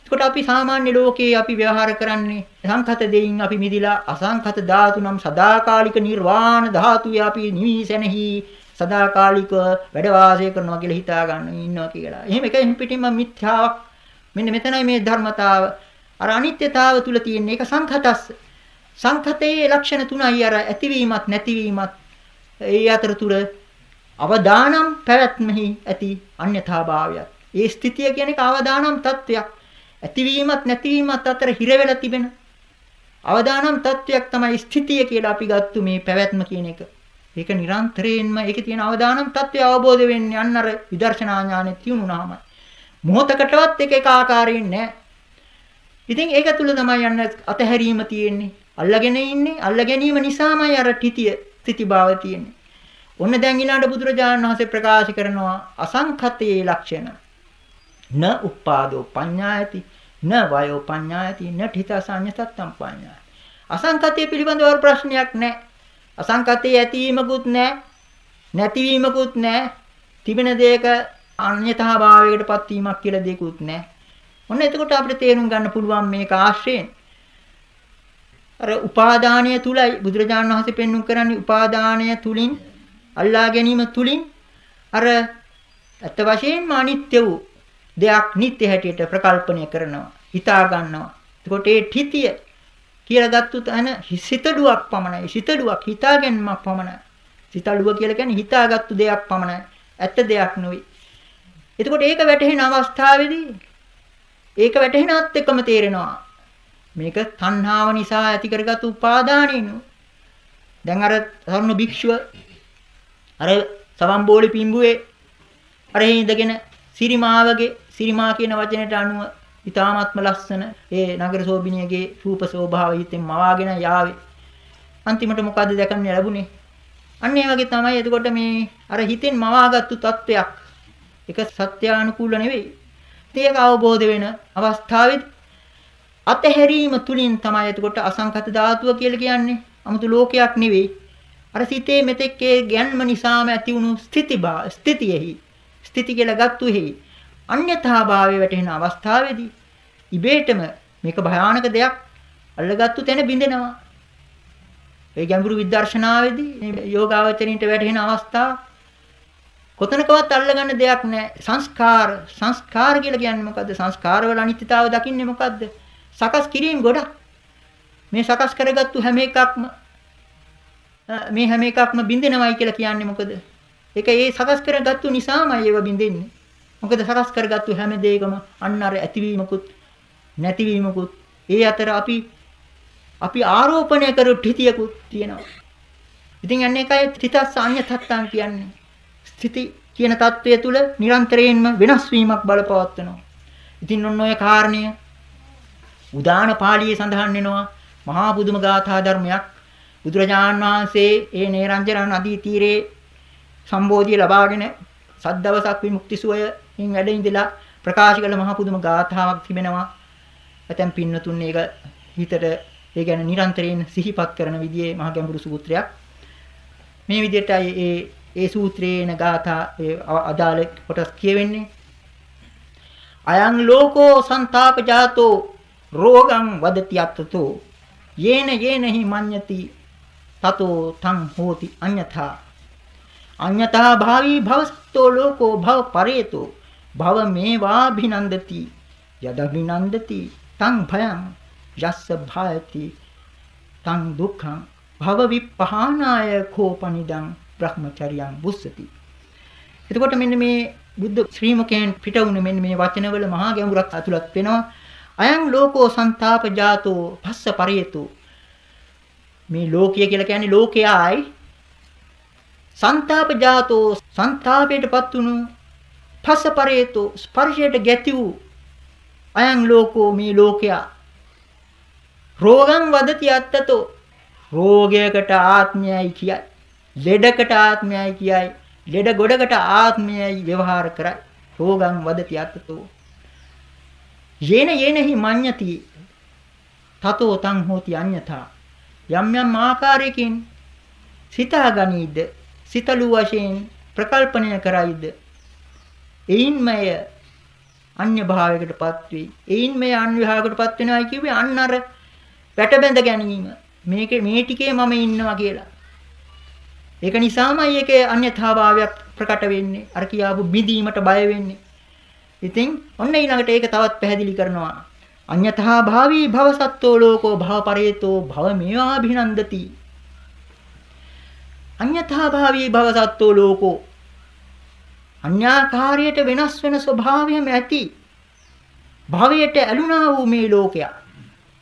එතකොට අපි සාමාන්‍ය ලෝකයේ අපි ව්‍යවහාර කරන්නේ සංඛත දෙයින් අපි මිදිලා අසංඛත ධාතු නම් සදාකාලික නිර්වාණ ධාතුවේ අපි නිවිසෙනෙහි සදාකාලික වැඩ වාසය කරනවා කියලා හිතා ගන්න ඉන්නවා කියලා. එහෙම එකෙන් පිටින්ම මිත්‍යාවක්. මෙන්න මෙතනයි මේ ධර්මතාව. අර අනිත්‍යතාව තුල තියෙන එක සංඛතස්ස. සංඛතයේ ලක්ෂණ තුනයි අර ඇතිවීමත් නැතිවීමත් ඒ අතරතුර අවදානම් පැවැත්මෙහි ඇති අන්‍යතාභාවයක්. ඒ ස්ථිතිය කියන එක අවදානම් තත්වයක්. ඇතිවීමත් නැතිවීමත් අතර හිර වෙලා තිබෙන අවදානම් තත්වයක් තමයි ස්ථිතිය කියලා අපි ගත්තු මේ පැවැත්ම කියන එක. ඒක නිරන්තරයෙන්ම ඒකේ තියෙන අවදානම් தත්ත්වය අවබෝධ වෙන්නේ අන්න අර විදර්ශනා ඥානෙ තියුණාම. මොහතකටවත් එක එක ආකාරයෙන් නෑ. ඉතින් ඒක තුල තමයි යන්න අතහැරීම තියෙන්නේ. අල්ලගෙන ඉන්නේ. අල්ල ගැනීම නිසාමයි අර තිතිය තිතිභාව තියෙන්නේ. ඔන්න දැන් ඊළඟ බුදුරජාණන් වහන්සේ ප්‍රකාශ කරනවා අසංඛතයේ ලක්ෂණ. න උපාදෝ පඤ්ඤායති න වයෝ පඤ්ඤායති න ඨිතසඤ්ඤතත්තම් පඤ්ඤායති. අසංඛතයේ පිළිබඳව ප්‍රශ්නයක් නැහැ. අසංකතයේ ඇතිවීමකුත් නැහැ නැතිවීමකුත් නැහැ තිබෙන දෙයක අන්‍යතා භාවයකටපත් වීමක් කියලා දෙයක්වත් නැහැ ඔන්න එතකොට අපිට තේරුම් ගන්න පුළුවන් මේක ආශ්‍රයෙන් අර උපාදානය තුලයි බුදුරජාණන් වහන්සේ පෙන්වු කරන්නේ උපාදානය තුලින් අල්ලා ගැනීම තුලින් අර ඇත්ත වශයෙන්ම අනිත්‍ය වූ දෙයක් නිත්‍ය හැටියට ප්‍රකල්පණය කරනවා හිතා ගන්නවා එතකොට ඒ ඨිතිය කියලා ගත්තු තැන සිතඩුවක් පමණයි. සිතඩුවක් හිතාගැන්මක් පමණයි. සිතඩුව කියලා කියන්නේ හිතාගත්තු දෙයක් පමණයි. ඇත්ත දෙයක් නෙවෙයි. එතකොට ඒක වැටහෙන අවස්ථාවේදී ඒක වැටහෙනත් එක්කම තේරෙනවා. මේක තණ්හාව නිසා ඇති කරගත්තු උපාදානිනු. දැන් අර තරුණ භික්ෂුව අර සවම්බෝලි පිඹුවේ අර ඉඳගෙන සිරිමාවගේ සිරිමා කියන වචනයට අනුව ඊ타ත්ම ලස්සන ඒ නගර සෝබිනියගේ රූප ස්වභාවය හිතෙන් මවාගෙන යාවේ. අන්තිමට මොකද්ද දැකන්න ලැබුණේ? අන්න ඒ වගේ තමයි එතකොට මේ අර හිතෙන් මවාගත්තු තත්වයක්. ඒක සත්‍යානුකූල නෙවෙයි. ඒක අවබෝධ වෙන අවස්ථාවේ අතහැරීම තුලින් තමයි එතකොට අසංකත ධාතුව කියලා කියන්නේ. 아무තු ලෝකයක් නෙවෙයි. අර සිතේ මෙතෙක් ඒ ගැන්ම නිසාම ඇති වුණු ස්ථිතිබා ස්ථිතියෙහි ස්ථිති කියලා ගත්තු හේයි භාවයේ වැටෙන අවස්ථාවේදී ඉබේටම මේක භයානක දෙයක් අල්ලගත්තු තැන බින්දෙනවා. ඒ ගැඹුරු විදර්ශනාවේදී යෝගාවචරින්ට වැටෙන අවස්ථාව කොතනකවත් අල්ලගන්න දෙයක් නැහැ. සංස්කාර සංස්කාර කියලා කියන්නේ මොකද්ද? සංස්කාරවල අනිත්‍යතාව දකින්නේ මොකද්ද? සකස් කිරීම ගොඩක්. මේ සකස් කරගත්තු හැම එකක්ම මේ හැම එකක්ම බින්දෙනවයි කියලා කියන්නේ මොකද? ඒක ඒ සකස් කරගත්තු නිසාමයි ඒව බින්දෙන්නේ. මොකද සකස් කරගත්තු හැම දෙයකම අන්න අර ඇතිවීමකුත් නැතිවීමකුත් ඒ අතර අපි අපි ආරෝපණය කරු ත්‍ිතියකුත් තියෙනවා. ඉතින් අන්න එකයි ත්‍ිතස් අඤ්‍ය තත්තං කියන්නේ. ස්ථಿತಿ කියන தত্ত্বය තුල නිරන්තරයෙන්ම වෙනස් වීමක් බලපවත්වනවා. ඉතින් ඔන්න ඔය කාරණය උදාන පාළියේ සඳහන් වෙනවා මහා බුදුම ගාථා ධර්මයක් බුදුරජාණන් වහන්සේ ඒ නේරංජන නදී තීරේ සම්බෝධිය ලබාගෙන සද්දවසක් විමුක්තිසුවය සුවයින් වැඩ ඉඳලා ප්‍රකාශ කළ මහා පුදුම ගාථාවක් තිබෙනවා. ඇතැම් පින්නතුන් ඒක හිතට ඒ ගැන නිරන්තරයෙන් සිහිපත් කරන විදිහේ මහා ගැඹුරු සූත්‍රයක්. මේ විදිහටයි ඒ ඒ සූත්‍රයේන ගාථා අදාළ කොටස් කියවෙන්නේ. අයං ලෝකෝ සන්තාපජාතෝ රෝගං වදති අත්තතෝ යේන යේනහි මඤ්ඤති තතෝ තං හෝති අඤ්ඤතා අඤ්ඤතා භාවී භවස්තෝ ලෝකෝ භව පරේතෝ භව මේවාභිනන්දති. යදභිනන්දති. තං භයං. යස්ස භායති. තං දුක්ඛං. භව විපහානාය කෝපනිදං. බ්‍රහ්මචර්යං බුස්සති. එතකොට මෙන්න මේ බුද්ධ ශ්‍රී මුඛයෙන් පිට වුණ මෙන්න මේ වචනවල මහා ගැඹුරක් අතුලත් වෙනවා. අයං ලෝකෝ සන්තාප ජාතෝ පස්ස පරියතෝ මේ ලෝකය කියලා කියන්නේ ලෝකයයි. සන්තාප ජාතෝ සන්තාපයටපත් වුණු පස්ස පරියතෝ ස්පර්ශයට ගැති වූ අයං ලෝකෝ මේ ලෝකයා. රෝගං වදති අත්තතෝ. රෝගයකට ආත්මයයි කියයි. ලෙඩකට ආත්මයයි කියයි. ලෙඩ ගොඩකට ආත්මයයි ව්‍යවහාර කරයි. රෝගං වදති අත්තතෝ. යේන යේනහි මඤ්ඤති තතෝ තං හෝති අඤ්ඤතා. යම් යම් ආකාරයකින් සිතාගනීද සිතලු වශයෙන් ප්‍රකල්පනය කරයිද එයින්මය අන්‍ය භාවයකටපත් වෙයි එයින්මය අන්‍ය භාවයකටපත් වෙනවා කියුවේ අන්න අර වැටබැඳ ගැනීම මේකේ මේ ටිකේ මම ඉන්නවා කියලා ඒක නිසාමයි ඒකේ අන්‍යථාභාවයක් ප්‍රකට වෙන්නේ. අර කියාපු බිඳීමට බය වෙන්නේ. ඉතින් ඔන්න ඊළඟට ඒක තවත් පැහැදිලි කරනවා. අඤ්ඤතා භාවී භවසත්තෝ ලෝකෝ භවපරේතෝ භව මේවා අභිනන්දති. අඤ්ඤතා භාවී භවසත්තෝ ලෝකෝ අඤ්ඤාකාරයට වෙනස් වෙන ස්වභාවයම ඇති. භවයට ඇලුනා වූ මේ ලෝකයා.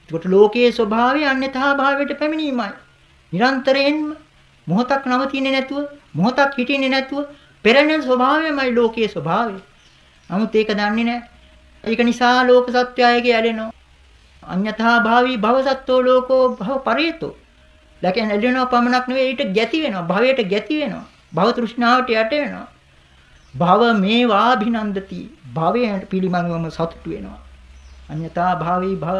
ඒකට ලෝකයේ ස්වභාවය අඤ්ඤතා භාවයට පැමිණීමයි. නිරන්තරයෙන්ම මොහොතක් නවතින්නේ නැතුව මොහොතක් හිටින්නේ නැතුව පෙරෙන ස්වභාවයමයි ලෝකයේ ස්වභාවය. නමුත් ඒක දන්නේ නැහැ. ඒක නිසා ලෝක සත්‍යයගේ ඇලෙනවා. අඤ්ඤතා භාවී භව සත්ත්වෝ ලෝකෝ භව පරේතෝ. ලකෙන් ඇලෙනවා පමණක් නෙවෙයි ඊට ගැති වෙනවා. භවයට ගැති වෙනවා. භව තෘෂ්ණාවට යට වෙනවා. භව මේවා අභිනන්දති. භවය පිළිමංගම සතුටු වෙනවා. අඤ්ඤතා භාවී භව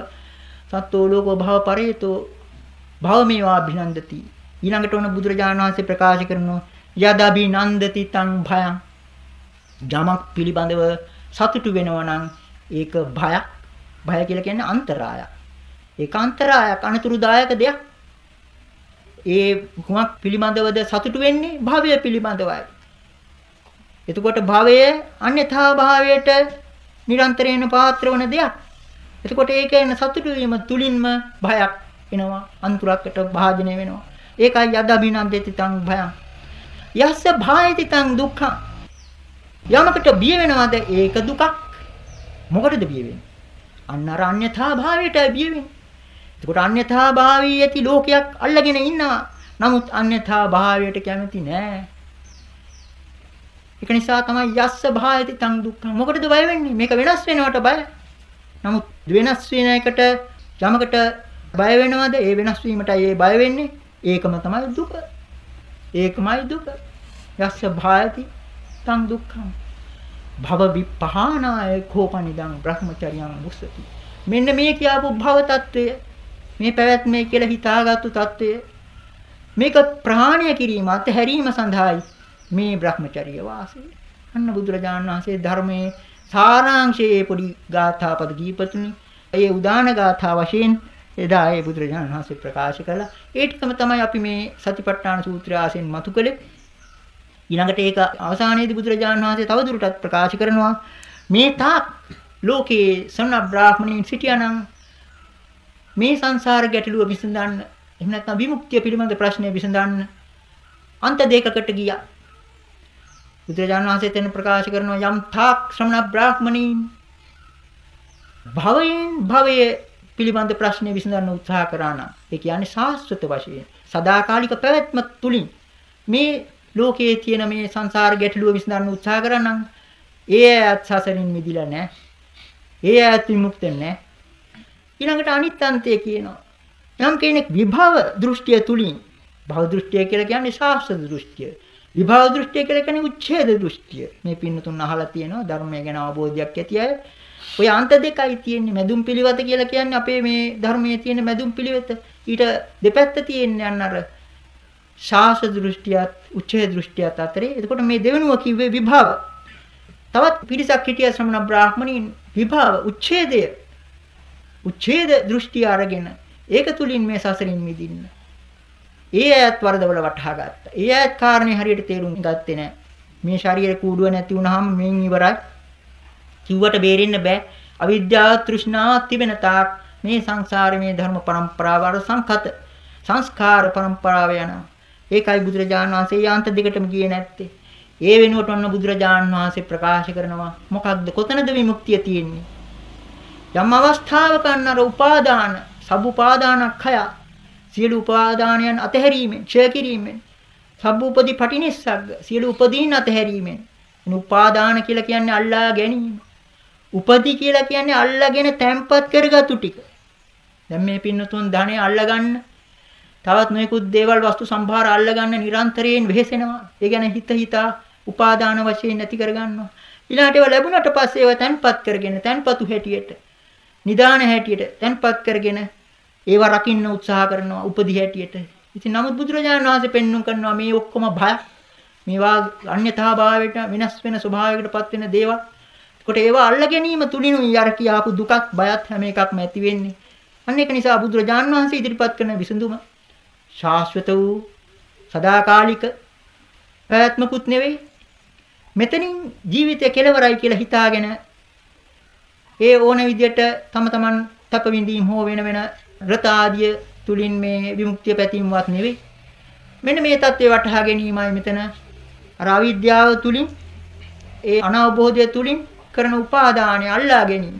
සත්ත්වෝ ලෝකෝ භව පරේතෝ භව මේවා අභිනන්දති. ඊළඟට උන බුදුරජාණන් වහන්සේ ප්‍රකාශ කරනවා යදබි නන්දති තං භයං යමක් පිළිබඳව සතුටු වෙනවා නම් ඒක භයක් භය කියලා කියන්නේ අන්තරායක් ඒක අන්තරායක් අනතුරුදායක දෙයක් ඒ කුමක් පිළිබඳවද සතුටු වෙන්නේ භවය පිළිබඳවයි එතකොට භවය අන්‍යථා භාවයට නිරන්තරයෙන් පාත්‍ර වන දෙයක් එතකොට ඒකෙන් සතුටු වීම තුලින්ම භයක් එනවා අන්තරයකට භාජනය වෙනවා ඒකයි යද අභිනන්දති තං භයං. යස්ස භායති තං දුක්ඛං. යමකට බිය වෙනවද ඒක දුකක්. මොකටද බිය වෙන්නේ? අන්න අර අන්‍යථා භාවයට බිය වෙන්නේ. එතකොට අන්‍යථා භාවී ඇති ලෝකයක් අල්ලගෙන ඉන්නවා. නමුත් අන්‍යථා භාවයට කැමති නෑ. ඒක නිසා තමයි යස්ස භායති තං දුක්ඛ. මොකටද බය වෙන්නේ? මේක වෙනස් වෙනවට බය. නමුත් වෙනස් වෙන එකට යමකට බය වෙනවද? ඒ වෙනස් වීමටයි ඒ බය වෙන්නේ. ඒකම තමයි දුක. ඒකමයි දුක. යස්ස භායති තං දුක්ඛං. භව විපහානාය කෝපනිදං බ්‍රහ්මචර්යං මුස්සති. මෙන්න මේ කියාපු භව తত্ত্বය මේ පැවැත්මේ කියලා හිතාගත්තු తত্ত্বය මේක ප්‍රහාණය කිරීම අත්හැරීම සඳහායි මේ බ්‍රහ්මචර්ය වාසය. අන්න බුදුරජාණන් වහන්සේ ධර්මයේ සාරාංශයේ පොඩි ගාථාපද දීපතුනි. ඒ උදාන ගාථා වශයෙන් එදා ඒ බුදුරජාණන් වහන්සේ ප්‍රකාශ කළා. ඒ ටිකම තමයි අපි මේ සතිපට්ඨාන සූත්‍රය ආසෙන් මතු කළේ. ඊළඟට ඒක අවසානයේදී බුදුරජාණන් වහන්සේ තවදුරටත් ප්‍රකාශ කරනවා මේ තාක් ලෝකේ සම්න බ්‍රාහ්මණීන් සිටියානම් මේ සංසාර ගැටලුව විසඳන්න එහෙම නැත්නම් විමුක්තිය පිළිබඳ ප්‍රශ්නය විසඳන්න අන්ත දෙකකට ගියා. බුදුරජාණන් වහන්සේ තෙන් ප්‍රකාශ කරනවා යම් තාක් ශ්‍රමණ බ්‍රාහ්මණීන් භවයෙන් භවයේ පිළිබඳ ප්‍රශ්නේ විසඳන්න උත්සාහ කරා නම් ඒ කියන්නේ සාස්වත වශයෙන් සදාකාලික පැවැත්ම තුලින් මේ ලෝකයේ තියෙන මේ සංසාර ගැටලුව විසඳන්න උත්සාහ කරනනම් ඒ ඈත් සසරින් මිදිලා නැහැ. ඒ ඈත් විමුක්ත නැහැ. ඊළඟට අනිත් අන්තය කියනවා. යම් කෙනෙක් විභව දෘෂ්ටිය තුලින් භව දෘෂ්ටිය කියලා කියන්නේ ශාස්ත්‍ර දෘෂ්ටිය. විභව දෘෂ්ටිය කියලා කියන්නේ උච්ඡේද දෘෂ්ටිය. මේ පින්නතුන් අහලා තියෙනවා ධර්මය ගැන අවබෝධයක් ඇති අය. ඔය අන්ත දෙකයි තියෙන්නේ. මැදුම් පිළිවෙත කියලා කියන්නේ අපේ මේ ධර්මයේ තියෙන මැදුම් පිළිවෙත. ඊට දෙපැත්ත තියෙන්නේ අන්න අර ශාස්ත්‍ර දෘෂ්ටියත් උච්ඡේද දෘෂ්ටියත් අතරේ. එතකොට මේ දෙවෙනුව කිව්වේ විභව. තවත් පිරිසක් හිටිය ශ්‍රමණ බ්‍රාහ්මණීන් විභව උච්ඡේදය උච්ඡේද දෘෂ්ටි අරගෙන ඒක තුලින් මේ සසරින් මිදින්න. ඒ ඈත් වරදවල වටහා ගත්තා. ඒ ඈත් කාරණේ හරියට තේරුම් ගත්තේ නැහැ. මේ ශරීර කූඩුව නැති වුනහම මෙන් ඉවරයි. කිව්වට බේරෙන්න බෑ. අවිද්‍යාව තෘෂ්ණාව තිබෙන තාක් මේ සංසාරේ මේ ධර්ම પરම්පරාව අර සංකත සංස්කාර પરම්පරාව යනවා. ඒකයි බුදුරජාණන් වහන්සේ යාන්ත දෙකටම ගියේ නැත්තේ. ඒ වෙනුවට ඔන්න බුදුරජාණන් වහන්සේ ප්‍රකාශ කරනවා මොකක්ද කොතනද විමුක්තිය තියෙන්නේ? යම් අවස්ථාවක අන්නර උපාදාන සබුපාදානක් හයක් සියලු උපාදානයන් අතහැරීමෙන් ඡය කිරීමෙන් සබ්බුපදී පටිනිස්සග්ග සියලු උපදීන් අතහැරීමෙන්. උපාදාන කියලා කියන්නේ අල්ලා ගැනීම. උපදී කියලා කියන්නේ අල්ලාගෙන තැම්පත් කරගත්තු ටික. දැන් මේ පින්නතුන් ධනෙ අල්ලගන්න. තවත් නොයෙකුත් දේවල් වස්තු සම්භාර අල්ලගන්න නිරන්තරයෙන් වෙහෙසෙනවා. ඒ ගැන හිත හිතා උපාදාන වශයෙන් නැති කරගන්නවා. ඊළාට ඒවා ලැබුණට පස්සේ ඒවා තැන්පත් කරගෙන තැන්පතු හැටියට නිදාන හැටියට තැන්පත් කරගෙන ඒවා රකින්න උත්සාහ කරනවා උපදි හැටියට. ඉතින් නමුත් බුදුරජාණන් වහන්සේ පෙන්눔 කරනවා මේ ඔක්කොම භය. මේවා අන්‍යතා භාවයට වෙනස් වෙන ස්වභාවයකටපත් වෙන දේවල්. ඒකට ඒවා අල්ල ගැනීම තුලිනුයි අර කියාපු දුකක් බයත් හැම එකක්ම ඇති වෙන්නේ. අන්න ඒක නිසා බුදුරජාණන් වහන්සේ ඉදිරිපත් කරන විසඳුම ශාස්වත වූ සදාකාලික පැවැත්මකුත් නෙවෙයි. මෙතනින් ජීවිතය කෙලවරයි කියලා හිතාගෙන ඒ ඕන විදියට තම තමන් තප විඳීම් හෝ වෙන වෙන රත ආදිය තුලින් මේ විමුක්තිය පැතීමවත් නෙවෙයි. මෙන්න මේ தත්ත්වය වටහා ගැනීමයි මෙතන අර අවිද්‍යාව තුලින් ඒ අනවබෝධය තුලින් කරන උපාදානය අල්ලා ගැනීම.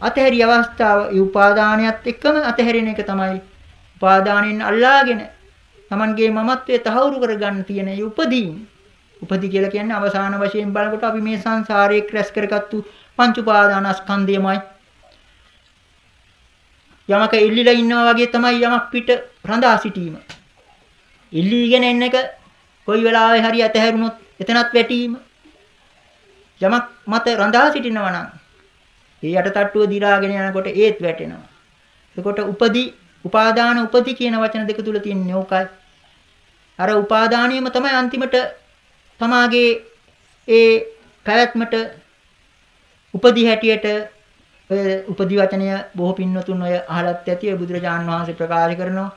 අතහැරි අවස්ථාව ඒ උපාදානයත් එක්කම අතහැරෙන එක තමයි උපාදානෙන් අල්ලාගෙන Tamanගේ මමත්වයේ තහවුරු කරගන්න තියෙන ඒ උපදීන්. උපදී කියලා කියන්නේ අවසාන වශයෙන් බලනකොට අපි මේ සංසාරයේ ක්‍රැස් කරගත්තු පංච උපාදානස්කන්ධයමයි. යමක ඉල්ලිලා ඉන්නවා වගේ තමයි යමක් පිට රඳා සිටීම. ඉල්ලීගෙන එන්න එක කොයි වෙලාවෙ හරි අතහැරුණොත් එතනත් වැටීම. යමක් මත රඳා සිටිනවා නම් ඒ යටටට්ටුව දි รา ගෙන යනකොට ඒත් වැටෙනවා. එතකොට උපදි උපාදාන උපදි කියන වචන දෙක තුල තියෙන ඕකයි. අර උපාදානියම තමයි අන්තිමට තමාගේ ඒ පැවැත්මට උපදි හැටියට ඔය උපදි වචනය බොහෝ පින්වතුන් ඔය අහලත් ඇති ඔය බුදුරජාණන් වහන්සේ ප්‍රකාශ කරනවා.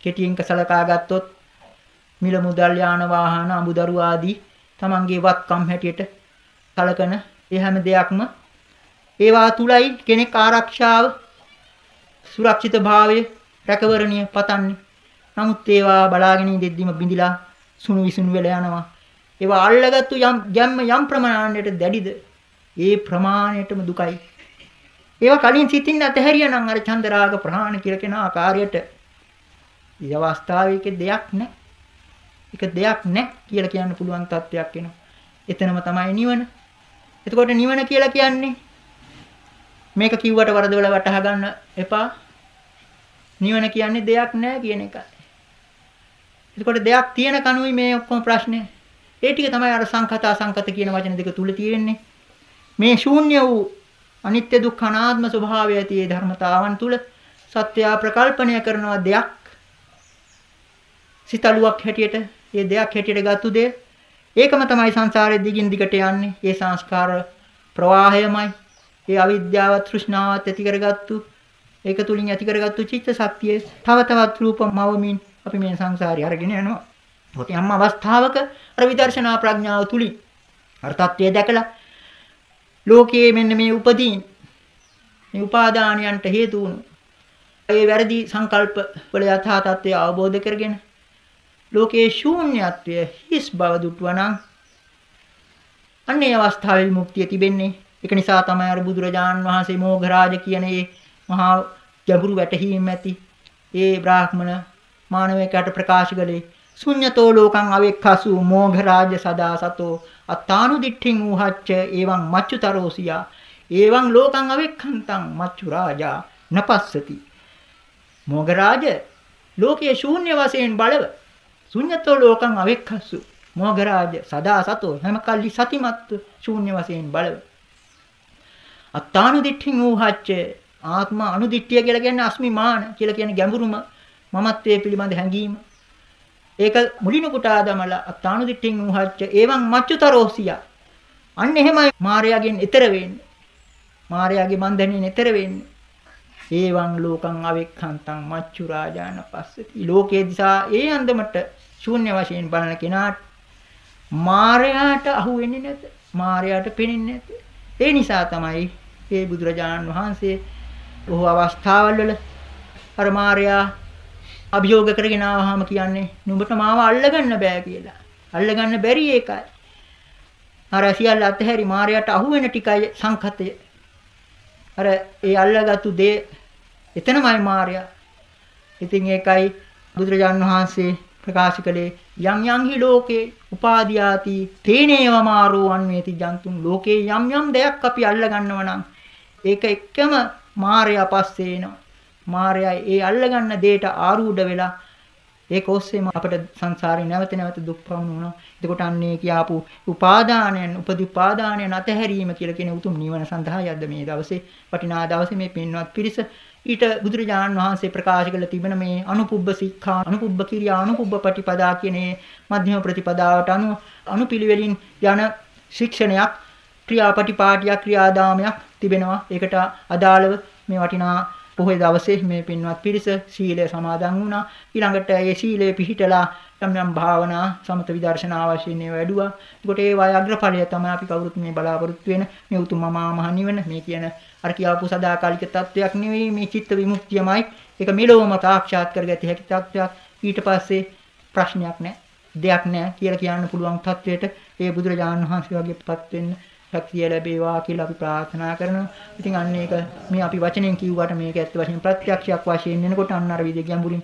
කෙටියෙන් කසලකා ගත්තොත් මිල මුදල් යාන වාහන අමුදරු ආදී තමන්ගේ වත්කම් හැටියට කලකන ඒ හැම දෙයක්ම ඒවා තුලයි කෙනෙක් ආරක්ෂාව සුරක්ෂිත භාවය රැකවරණිය පතන්නේ. නමුත් ඒවා බලාගෙන ඉඳිද්දිම බිඳිලා සුණු විසුණු වෙලා යනවා. ඒවා අල්ලගත්තු යම් ගැම්ම යම් ප්‍රමාණයට දැඩිද ඒ ප්‍රමාණයටම දුකයි. ඒවා කලින් සිතින් අතහැරියා නම් අර චන්දරාග ප්‍රහාණ කියලා කෙන ආකාරයට මේ අවස්ථාවේ දෙයක් නැහැ. ඒක දෙයක් නැහැ කියලා කියන්න පුළුවන් තත්වයක් එනවා. එතනම තමයි නිවන. එතකොට නිවන කියලා කියන්නේ මේක කිව්වට වරදවල වටහා ගන්න එපා. නිවන කියන්නේ දෙයක් නැහැ කියන එකයි. එතකොට දෙයක් තියෙන කණුයි මේ ඔක්කොම ප්‍රශ්නේ. ඒ ටික තමයි අර සංකත අසංකත කියන වචන දෙක තුල තියෙන්නේ. මේ ශූන්‍ය වූ අනිත්‍ය දුක්ඛ අනාත්ම ස්වභාවය ඇති ඒ ධර්මතාවන් තුල සත්‍යය ප්‍රකල්පනය කරනවා දෙයක්. සිතලුවක් හැටියට ඒ දෙයක් හැටියට ගත්තු දෙය. ඒකම තමයි සංසාරයේ දිගින් දිගට යන්නේ. ඒ සංස්කාර ප්‍රවාහයමයි. ඒ අවිද්‍යාව තෘෂ්ණාවත් ඇති කරගත්තු ඒක තුලින් ඇති කරගත්තු චිත්ත ශක්තිය තව තවත් රූපමවමින් අපි මේ සංසාරي අරගෙන යනවා. මොකද යම් අවස්ථාවක අර විදර්ශනා ප්‍රඥාව තුලින් අර தත්ත්වය දැකලා ලෝකයේ මෙන්න මේ උපදීන් මේ උපාදානයන්ට හේතු වුණු. ඒ වැරදි සංකල්ප වල යථා තත්ත්වය අවබෝධ කරගෙන ලෝකයේ ශූන්‍යත්වය හිස් බව දුටුවනම් අන්නේ අවස්ථාවේ මුක්තිය තිබෙන්නේ. ඒක නිසා තමයි අර බුදුරජාන් වහන්සේ මෝඝරාජ කියන ඒ මහා ගැඹුරු වැටහීම් ඇති ඒ බ්‍රාහ්මණ මානවයාට ප්‍රකාශ කළේ ශුඤ්‍යතෝ ලෝකං අවෙක්ඛසු මෝඝරාජ සදා සතෝ. අත්තානු දිට්ඨින් උහච්ච එවං මච්චුතරෝසියා එවං ලෝකං අවෙක්ඛන්තං මච්චු රාජා නපස්සති. මෝඝරාජ ලෝකයේ ශූන්‍ය වශයෙන් බලව ශුඤ්‍යතෝ ලෝකං අවෙක්ඛසු මෝඝරාජ සදා සතෝ හැම කල්ලි සතිමත් ශූන්‍ය වශයෙන් බලව. අත්තානු දිට්ඨින් උහච්ච ආත්ම අනුදිට්ඨිය කියලා කියන්නේ අස්මිමාන කියලා කියන්නේ ගැඹුරුම මමත්වයේ පිළිබඳ හැඟීම. ඒක මුලිනු කුටා දමලා අත්තානු දිට්ඨින් උහච්ච එවං මච්චුතරෝසිය. අන්න එහෙමයි මාර්යාගෙන් ඈතර වෙන්නේ. මාර්යාගේ බන්ධනෙන් ඈතර වෙන්නේ. ඒවං ලෝකං අවෙක්ඛන්තං මච්චු රාජාන පස්සති. ලෝකේ දිසා ඒ අන්දමට ශූන්‍ය වශයෙන් බලන කෙනාට මාර්යාට අහු වෙන්නේ නැත. මාර්යාට පෙනෙන්නේ නැත. ඒ නිසා තමයි මේ බුදුරජාණන් වහන්සේ ඔහු අවස්ථාවල් වල අර මාර්යා අභියෝග කරගෙන ආවහම කියන්නේ නුඹට මාව අල්ලගන්න බෑ කියලා. අල්ලගන්න බැරි ඒකයි. අර සියල්ල අතහැරි මායයට අහු වෙන ටිකයි සංකතය. අර ඒ අල්ලගත්තු දේ එතනමයි මායя. ඉතින් ඒකයි බුදුරජාන් වහන්සේ ප්‍රකාශ කළේ යම් යම්හි ලෝකේ උපාදීයාති තේනේව මාරෝ අන්වේති ජන්තුන් ලෝකේ යම් යම් දෙයක් අපි අල්ල ගන්නව නම් ඒක එක්කම මායя පස්සේ එනවා. මායя ඒ අල්ලගන්න දෙයට ආරූඪ වෙලා ඒක ඔස්සේම අපට සංසාරේ නැවත නැවත දුක් පවුණු වුණා. එතකොට අන්නේ කියාපු උපාදානයන් උපදීපාදානයන් අතහැරීම කියලා කියන උතුම් නිවන සඳහා යද්ද මේ දවසේ වටිනා දවසේ මේ පින්වත් පිරිස ඊට බුදුරජාණන් වහන්සේ ප්‍රකාශ කළ තිබෙන මේ අනුපුබ්බ සික්ඛා අනුපුබ්බ කිරියා අනුපුබ්බ පටිපදා කියන මධ්‍යම ප්‍රතිපදාවට අනුව අනුපිළිවෙලින් යන ශික්ෂණයක් ක්‍රියාපටිපාටියක් ක්‍රියාදාමයක් තිබෙනවා. ඒකට අදාළව මේ වටිනා පොහොය දවසේ මේ පින්වත් පිරිස සීලය සමාදන් වුණා. ඊළඟට ඒ සීලය පිහිටලා යම් යම් භාවනා සමත විදර්ශනා වශයෙන් ඒවා වැඩුවා. ඒකට ඒ වාය අග්‍රඵලය තමයි අපි කවුරුත් මේ බලාපොරොත්තු වෙන මේ උතුම් මමා මහ නිවන මේ කියන අර කියාපු සදාකාලික තත්වයක් නෙවෙයි මේ චිත්ත විමුක්තියමයි. ඒක මෙලොවම සාක්ෂාත් කරගත හැකි තත්වයක්. ඊට පස්සේ ප්‍රශ්නයක් නැහැ. දෙයක් නැහැ කියලා කියන්න පුළුවන් තත්වයට ඒ බුදුරජාණන් වහන්සේ වගේපත් වෙන්න ශක්තිය ලැබේවා කියලා අපි ප්‍රාර්ථනා කරනවා. ඉතින් අන්න ඒක මේ අපි වචනෙන් කිව්වට මේක ඇත්ත වශයෙන් ප්‍රත්‍යක්ෂයක් වශයෙන් වෙනකොට අන්න අර විදිහ ගැඹුරින්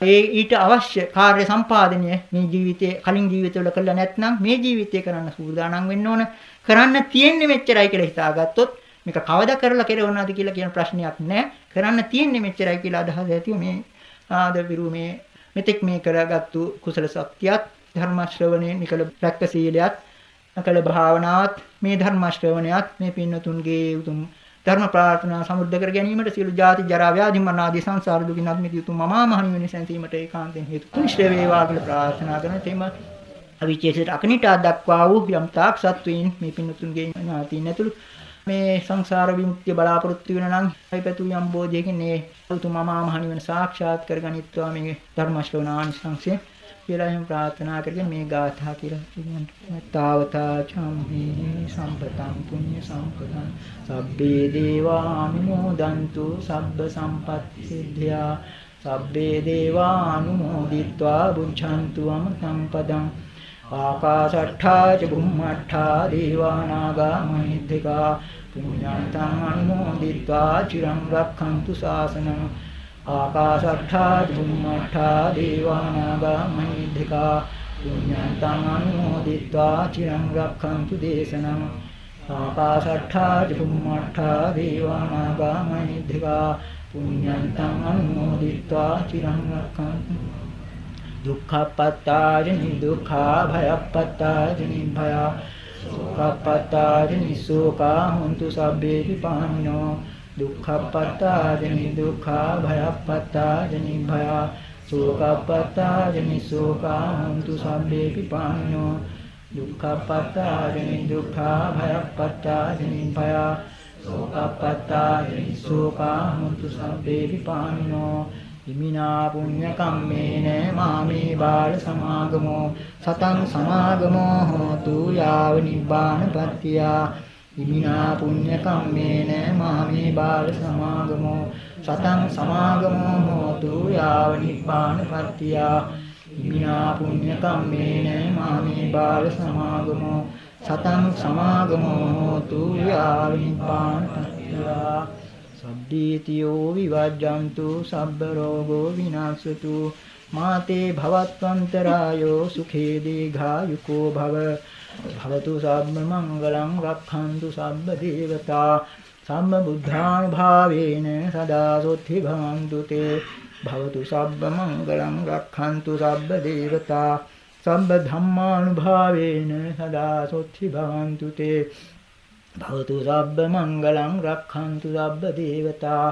ඒ ඊට අවශ්‍ය කාර්ය සම්පාදනය මේ ජීවිතේ කලින් ජීවිතවල කළා නැත්නම් මේ ජීවිතේ කරන්න සූදානම් වෙන්න ඕන. කරන්න තියෙන්නේ මෙච්චරයි කියලා හිතාගත්තොත් මේක කවදා කරලා කෙරවනවද කියලා කියන ප්‍රශ්නයක් නැහැ. කරන්න තියෙන්නේ මෙච්චරයි කියලා අදහස ඇතිව මේ ආද විරුමේ මෙතෙක් මේ කරගත්තු කුසල ශක්තියත් ධර්ම ශ්‍රවණයෙන් නිකල රැක්ක සීලයත් කළ භාවනාවත් මේ ධර්ම ශ්‍රවණයත් මේ පින්නතුන්ගේ උතුම් ධර්ම ප්‍රාර්ථනා සමුද්ද කර ගැනීමට සියලු ජාති ජරා ව්‍යාධි මරණ ආදී සංසාර දුකින් අත් මිදී උතුම් මමා මහ නිවන සැනසීමට ඒකාන්තයෙන් හේතු කුෂ්ඨ වේවා කියලා ප්‍රාර්ථනා කරන තෙම අවිචේසිත අකනිටා දක්වා වූ යම් තාක් සත්වයින් මේ පින්නතුන්ගේ ඥාතීන් ඇතුළු මේ සංසාර විමුක්තිය බලාපොරොත්තු වෙන නම් හිපතු යම් බෝධියකින් මේ උතුම් මමා මහ නිවන සාක්ෂාත් කරගනිත්වා මේ ධර්ම ශ්‍රවණානිසංසය කියලා එහෙම ප්‍රාර්ථනා කරගෙන මේ ගාථා කියලා කියනවා. තාවතා චම්හි සම්පතං පුඤ්ඤ සම්පතං සබ්බේ දේවා අනුමෝදන්තු සබ්බ සම්පත්ති සිද්ධා සබ්බේ දේවා අනුමෝදිත්වා බුද්ධන්තු අමතං පදං ආකාශට්ඨා ච බුම්මට්ඨා දේවානාගා මහිද්దికා පුඤ්ඤන්තං අනුමෝදිත්වා චිරං රක්ඛන්තු ශාසනං ආකාශට්ඨා චුම්මට්ඨා දේවානාගා මහිද්దికා පුඤ්ඤන්තං අනුමෝදිत्वा චිරං රක්ඛන්තු දේශනං ආකාශට්ඨා චුම්මට්ඨා දේවානාගා මහිද්దికා පුඤ්ඤන්තං අනුමෝදිत्वा චිරං රක්ඛන්තු දුක්ඛපත්තාරිනි දුක්ඛා භයප්පත්තාරිනි භයා සෝකපත්තාරිනි සෝකා හොන්තු සබ්බේ විපාමිනෝ දුක්ඛපත්තාජනි දුක්ඛා භයප්පත්තාජනි භය සෝකප්පත්තාජනි සෝකා හොන්තු සම්බේ පිපානිනෝ දුක්ඛපත්තාජනි දුක්ඛා භයප්පත්තාජනි භය සෝකප්පත්තාජනි සෝකා හොන්තු සම්බේ පිපානිනෝ ඉමිනා පුඤ්ඤ කම්මේන මාමේ බාල සමාගමෝ සතං සමාගමෝ හෝතු යාව නිබ්බානපත්තියා ඉමිනා පුඤ්ඤ කම්මේන මාමේ බාල සමාගමෝ සතං සමාගමෝ හෝතු යාව නිපාන පත්‍තියා ඉමිනා පුඤ්ඤ කම්මේන මාමේ බාල සමාගමෝ සතං සමාගමෝ හෝතු යාව නිපාන පත්‍තියා සබ්බීතියෝ විවජ්ජන්තු සබ්බ රෝගෝ විනාශතු මාතේ භවත්වන්තරායෝ සුඛේ දීඝායුකෝ භව භවතු සබ්බ මංගලං රක්ඛන්තු සබ්බ දේවතා සම්ම බුද්ධානුභාවේන සදා සොත්ති භවන්තු තේ භවතු සබ්බ මංගලං රක්ඛන්තු සබ්බ දේවතා සම්බ ධම්මානුභාවේන සදා සොත්ති භවන්තු තේ භවතු සබ්බ මංගලං රක්ඛන්තු සබ්බ දේවතා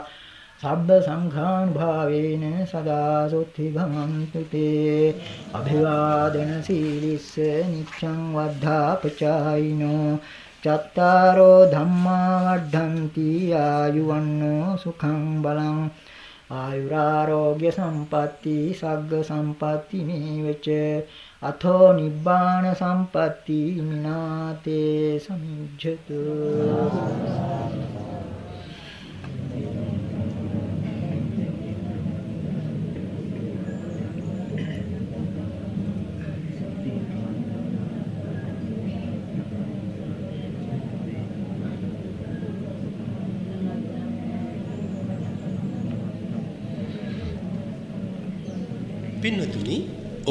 සබ්බ සංඝානුභාවේන සදා සොත්ති භවන්තු තේ. අභිවාදන සීලිස්ස නිච්ඡං වද්ධාපචායිනෝ චත්තාරෝ ධම්මා වඩ්ඩಂತಿ ආයුවන්නෝ සුඛං බලං. ආයුරාෝග්‍ය සම්පatti සග්ග සම්පatti මේවච අතෝ නිබ්බාන සම්පatti මිනාතේ සමිජ්ජතු පින්වතුනි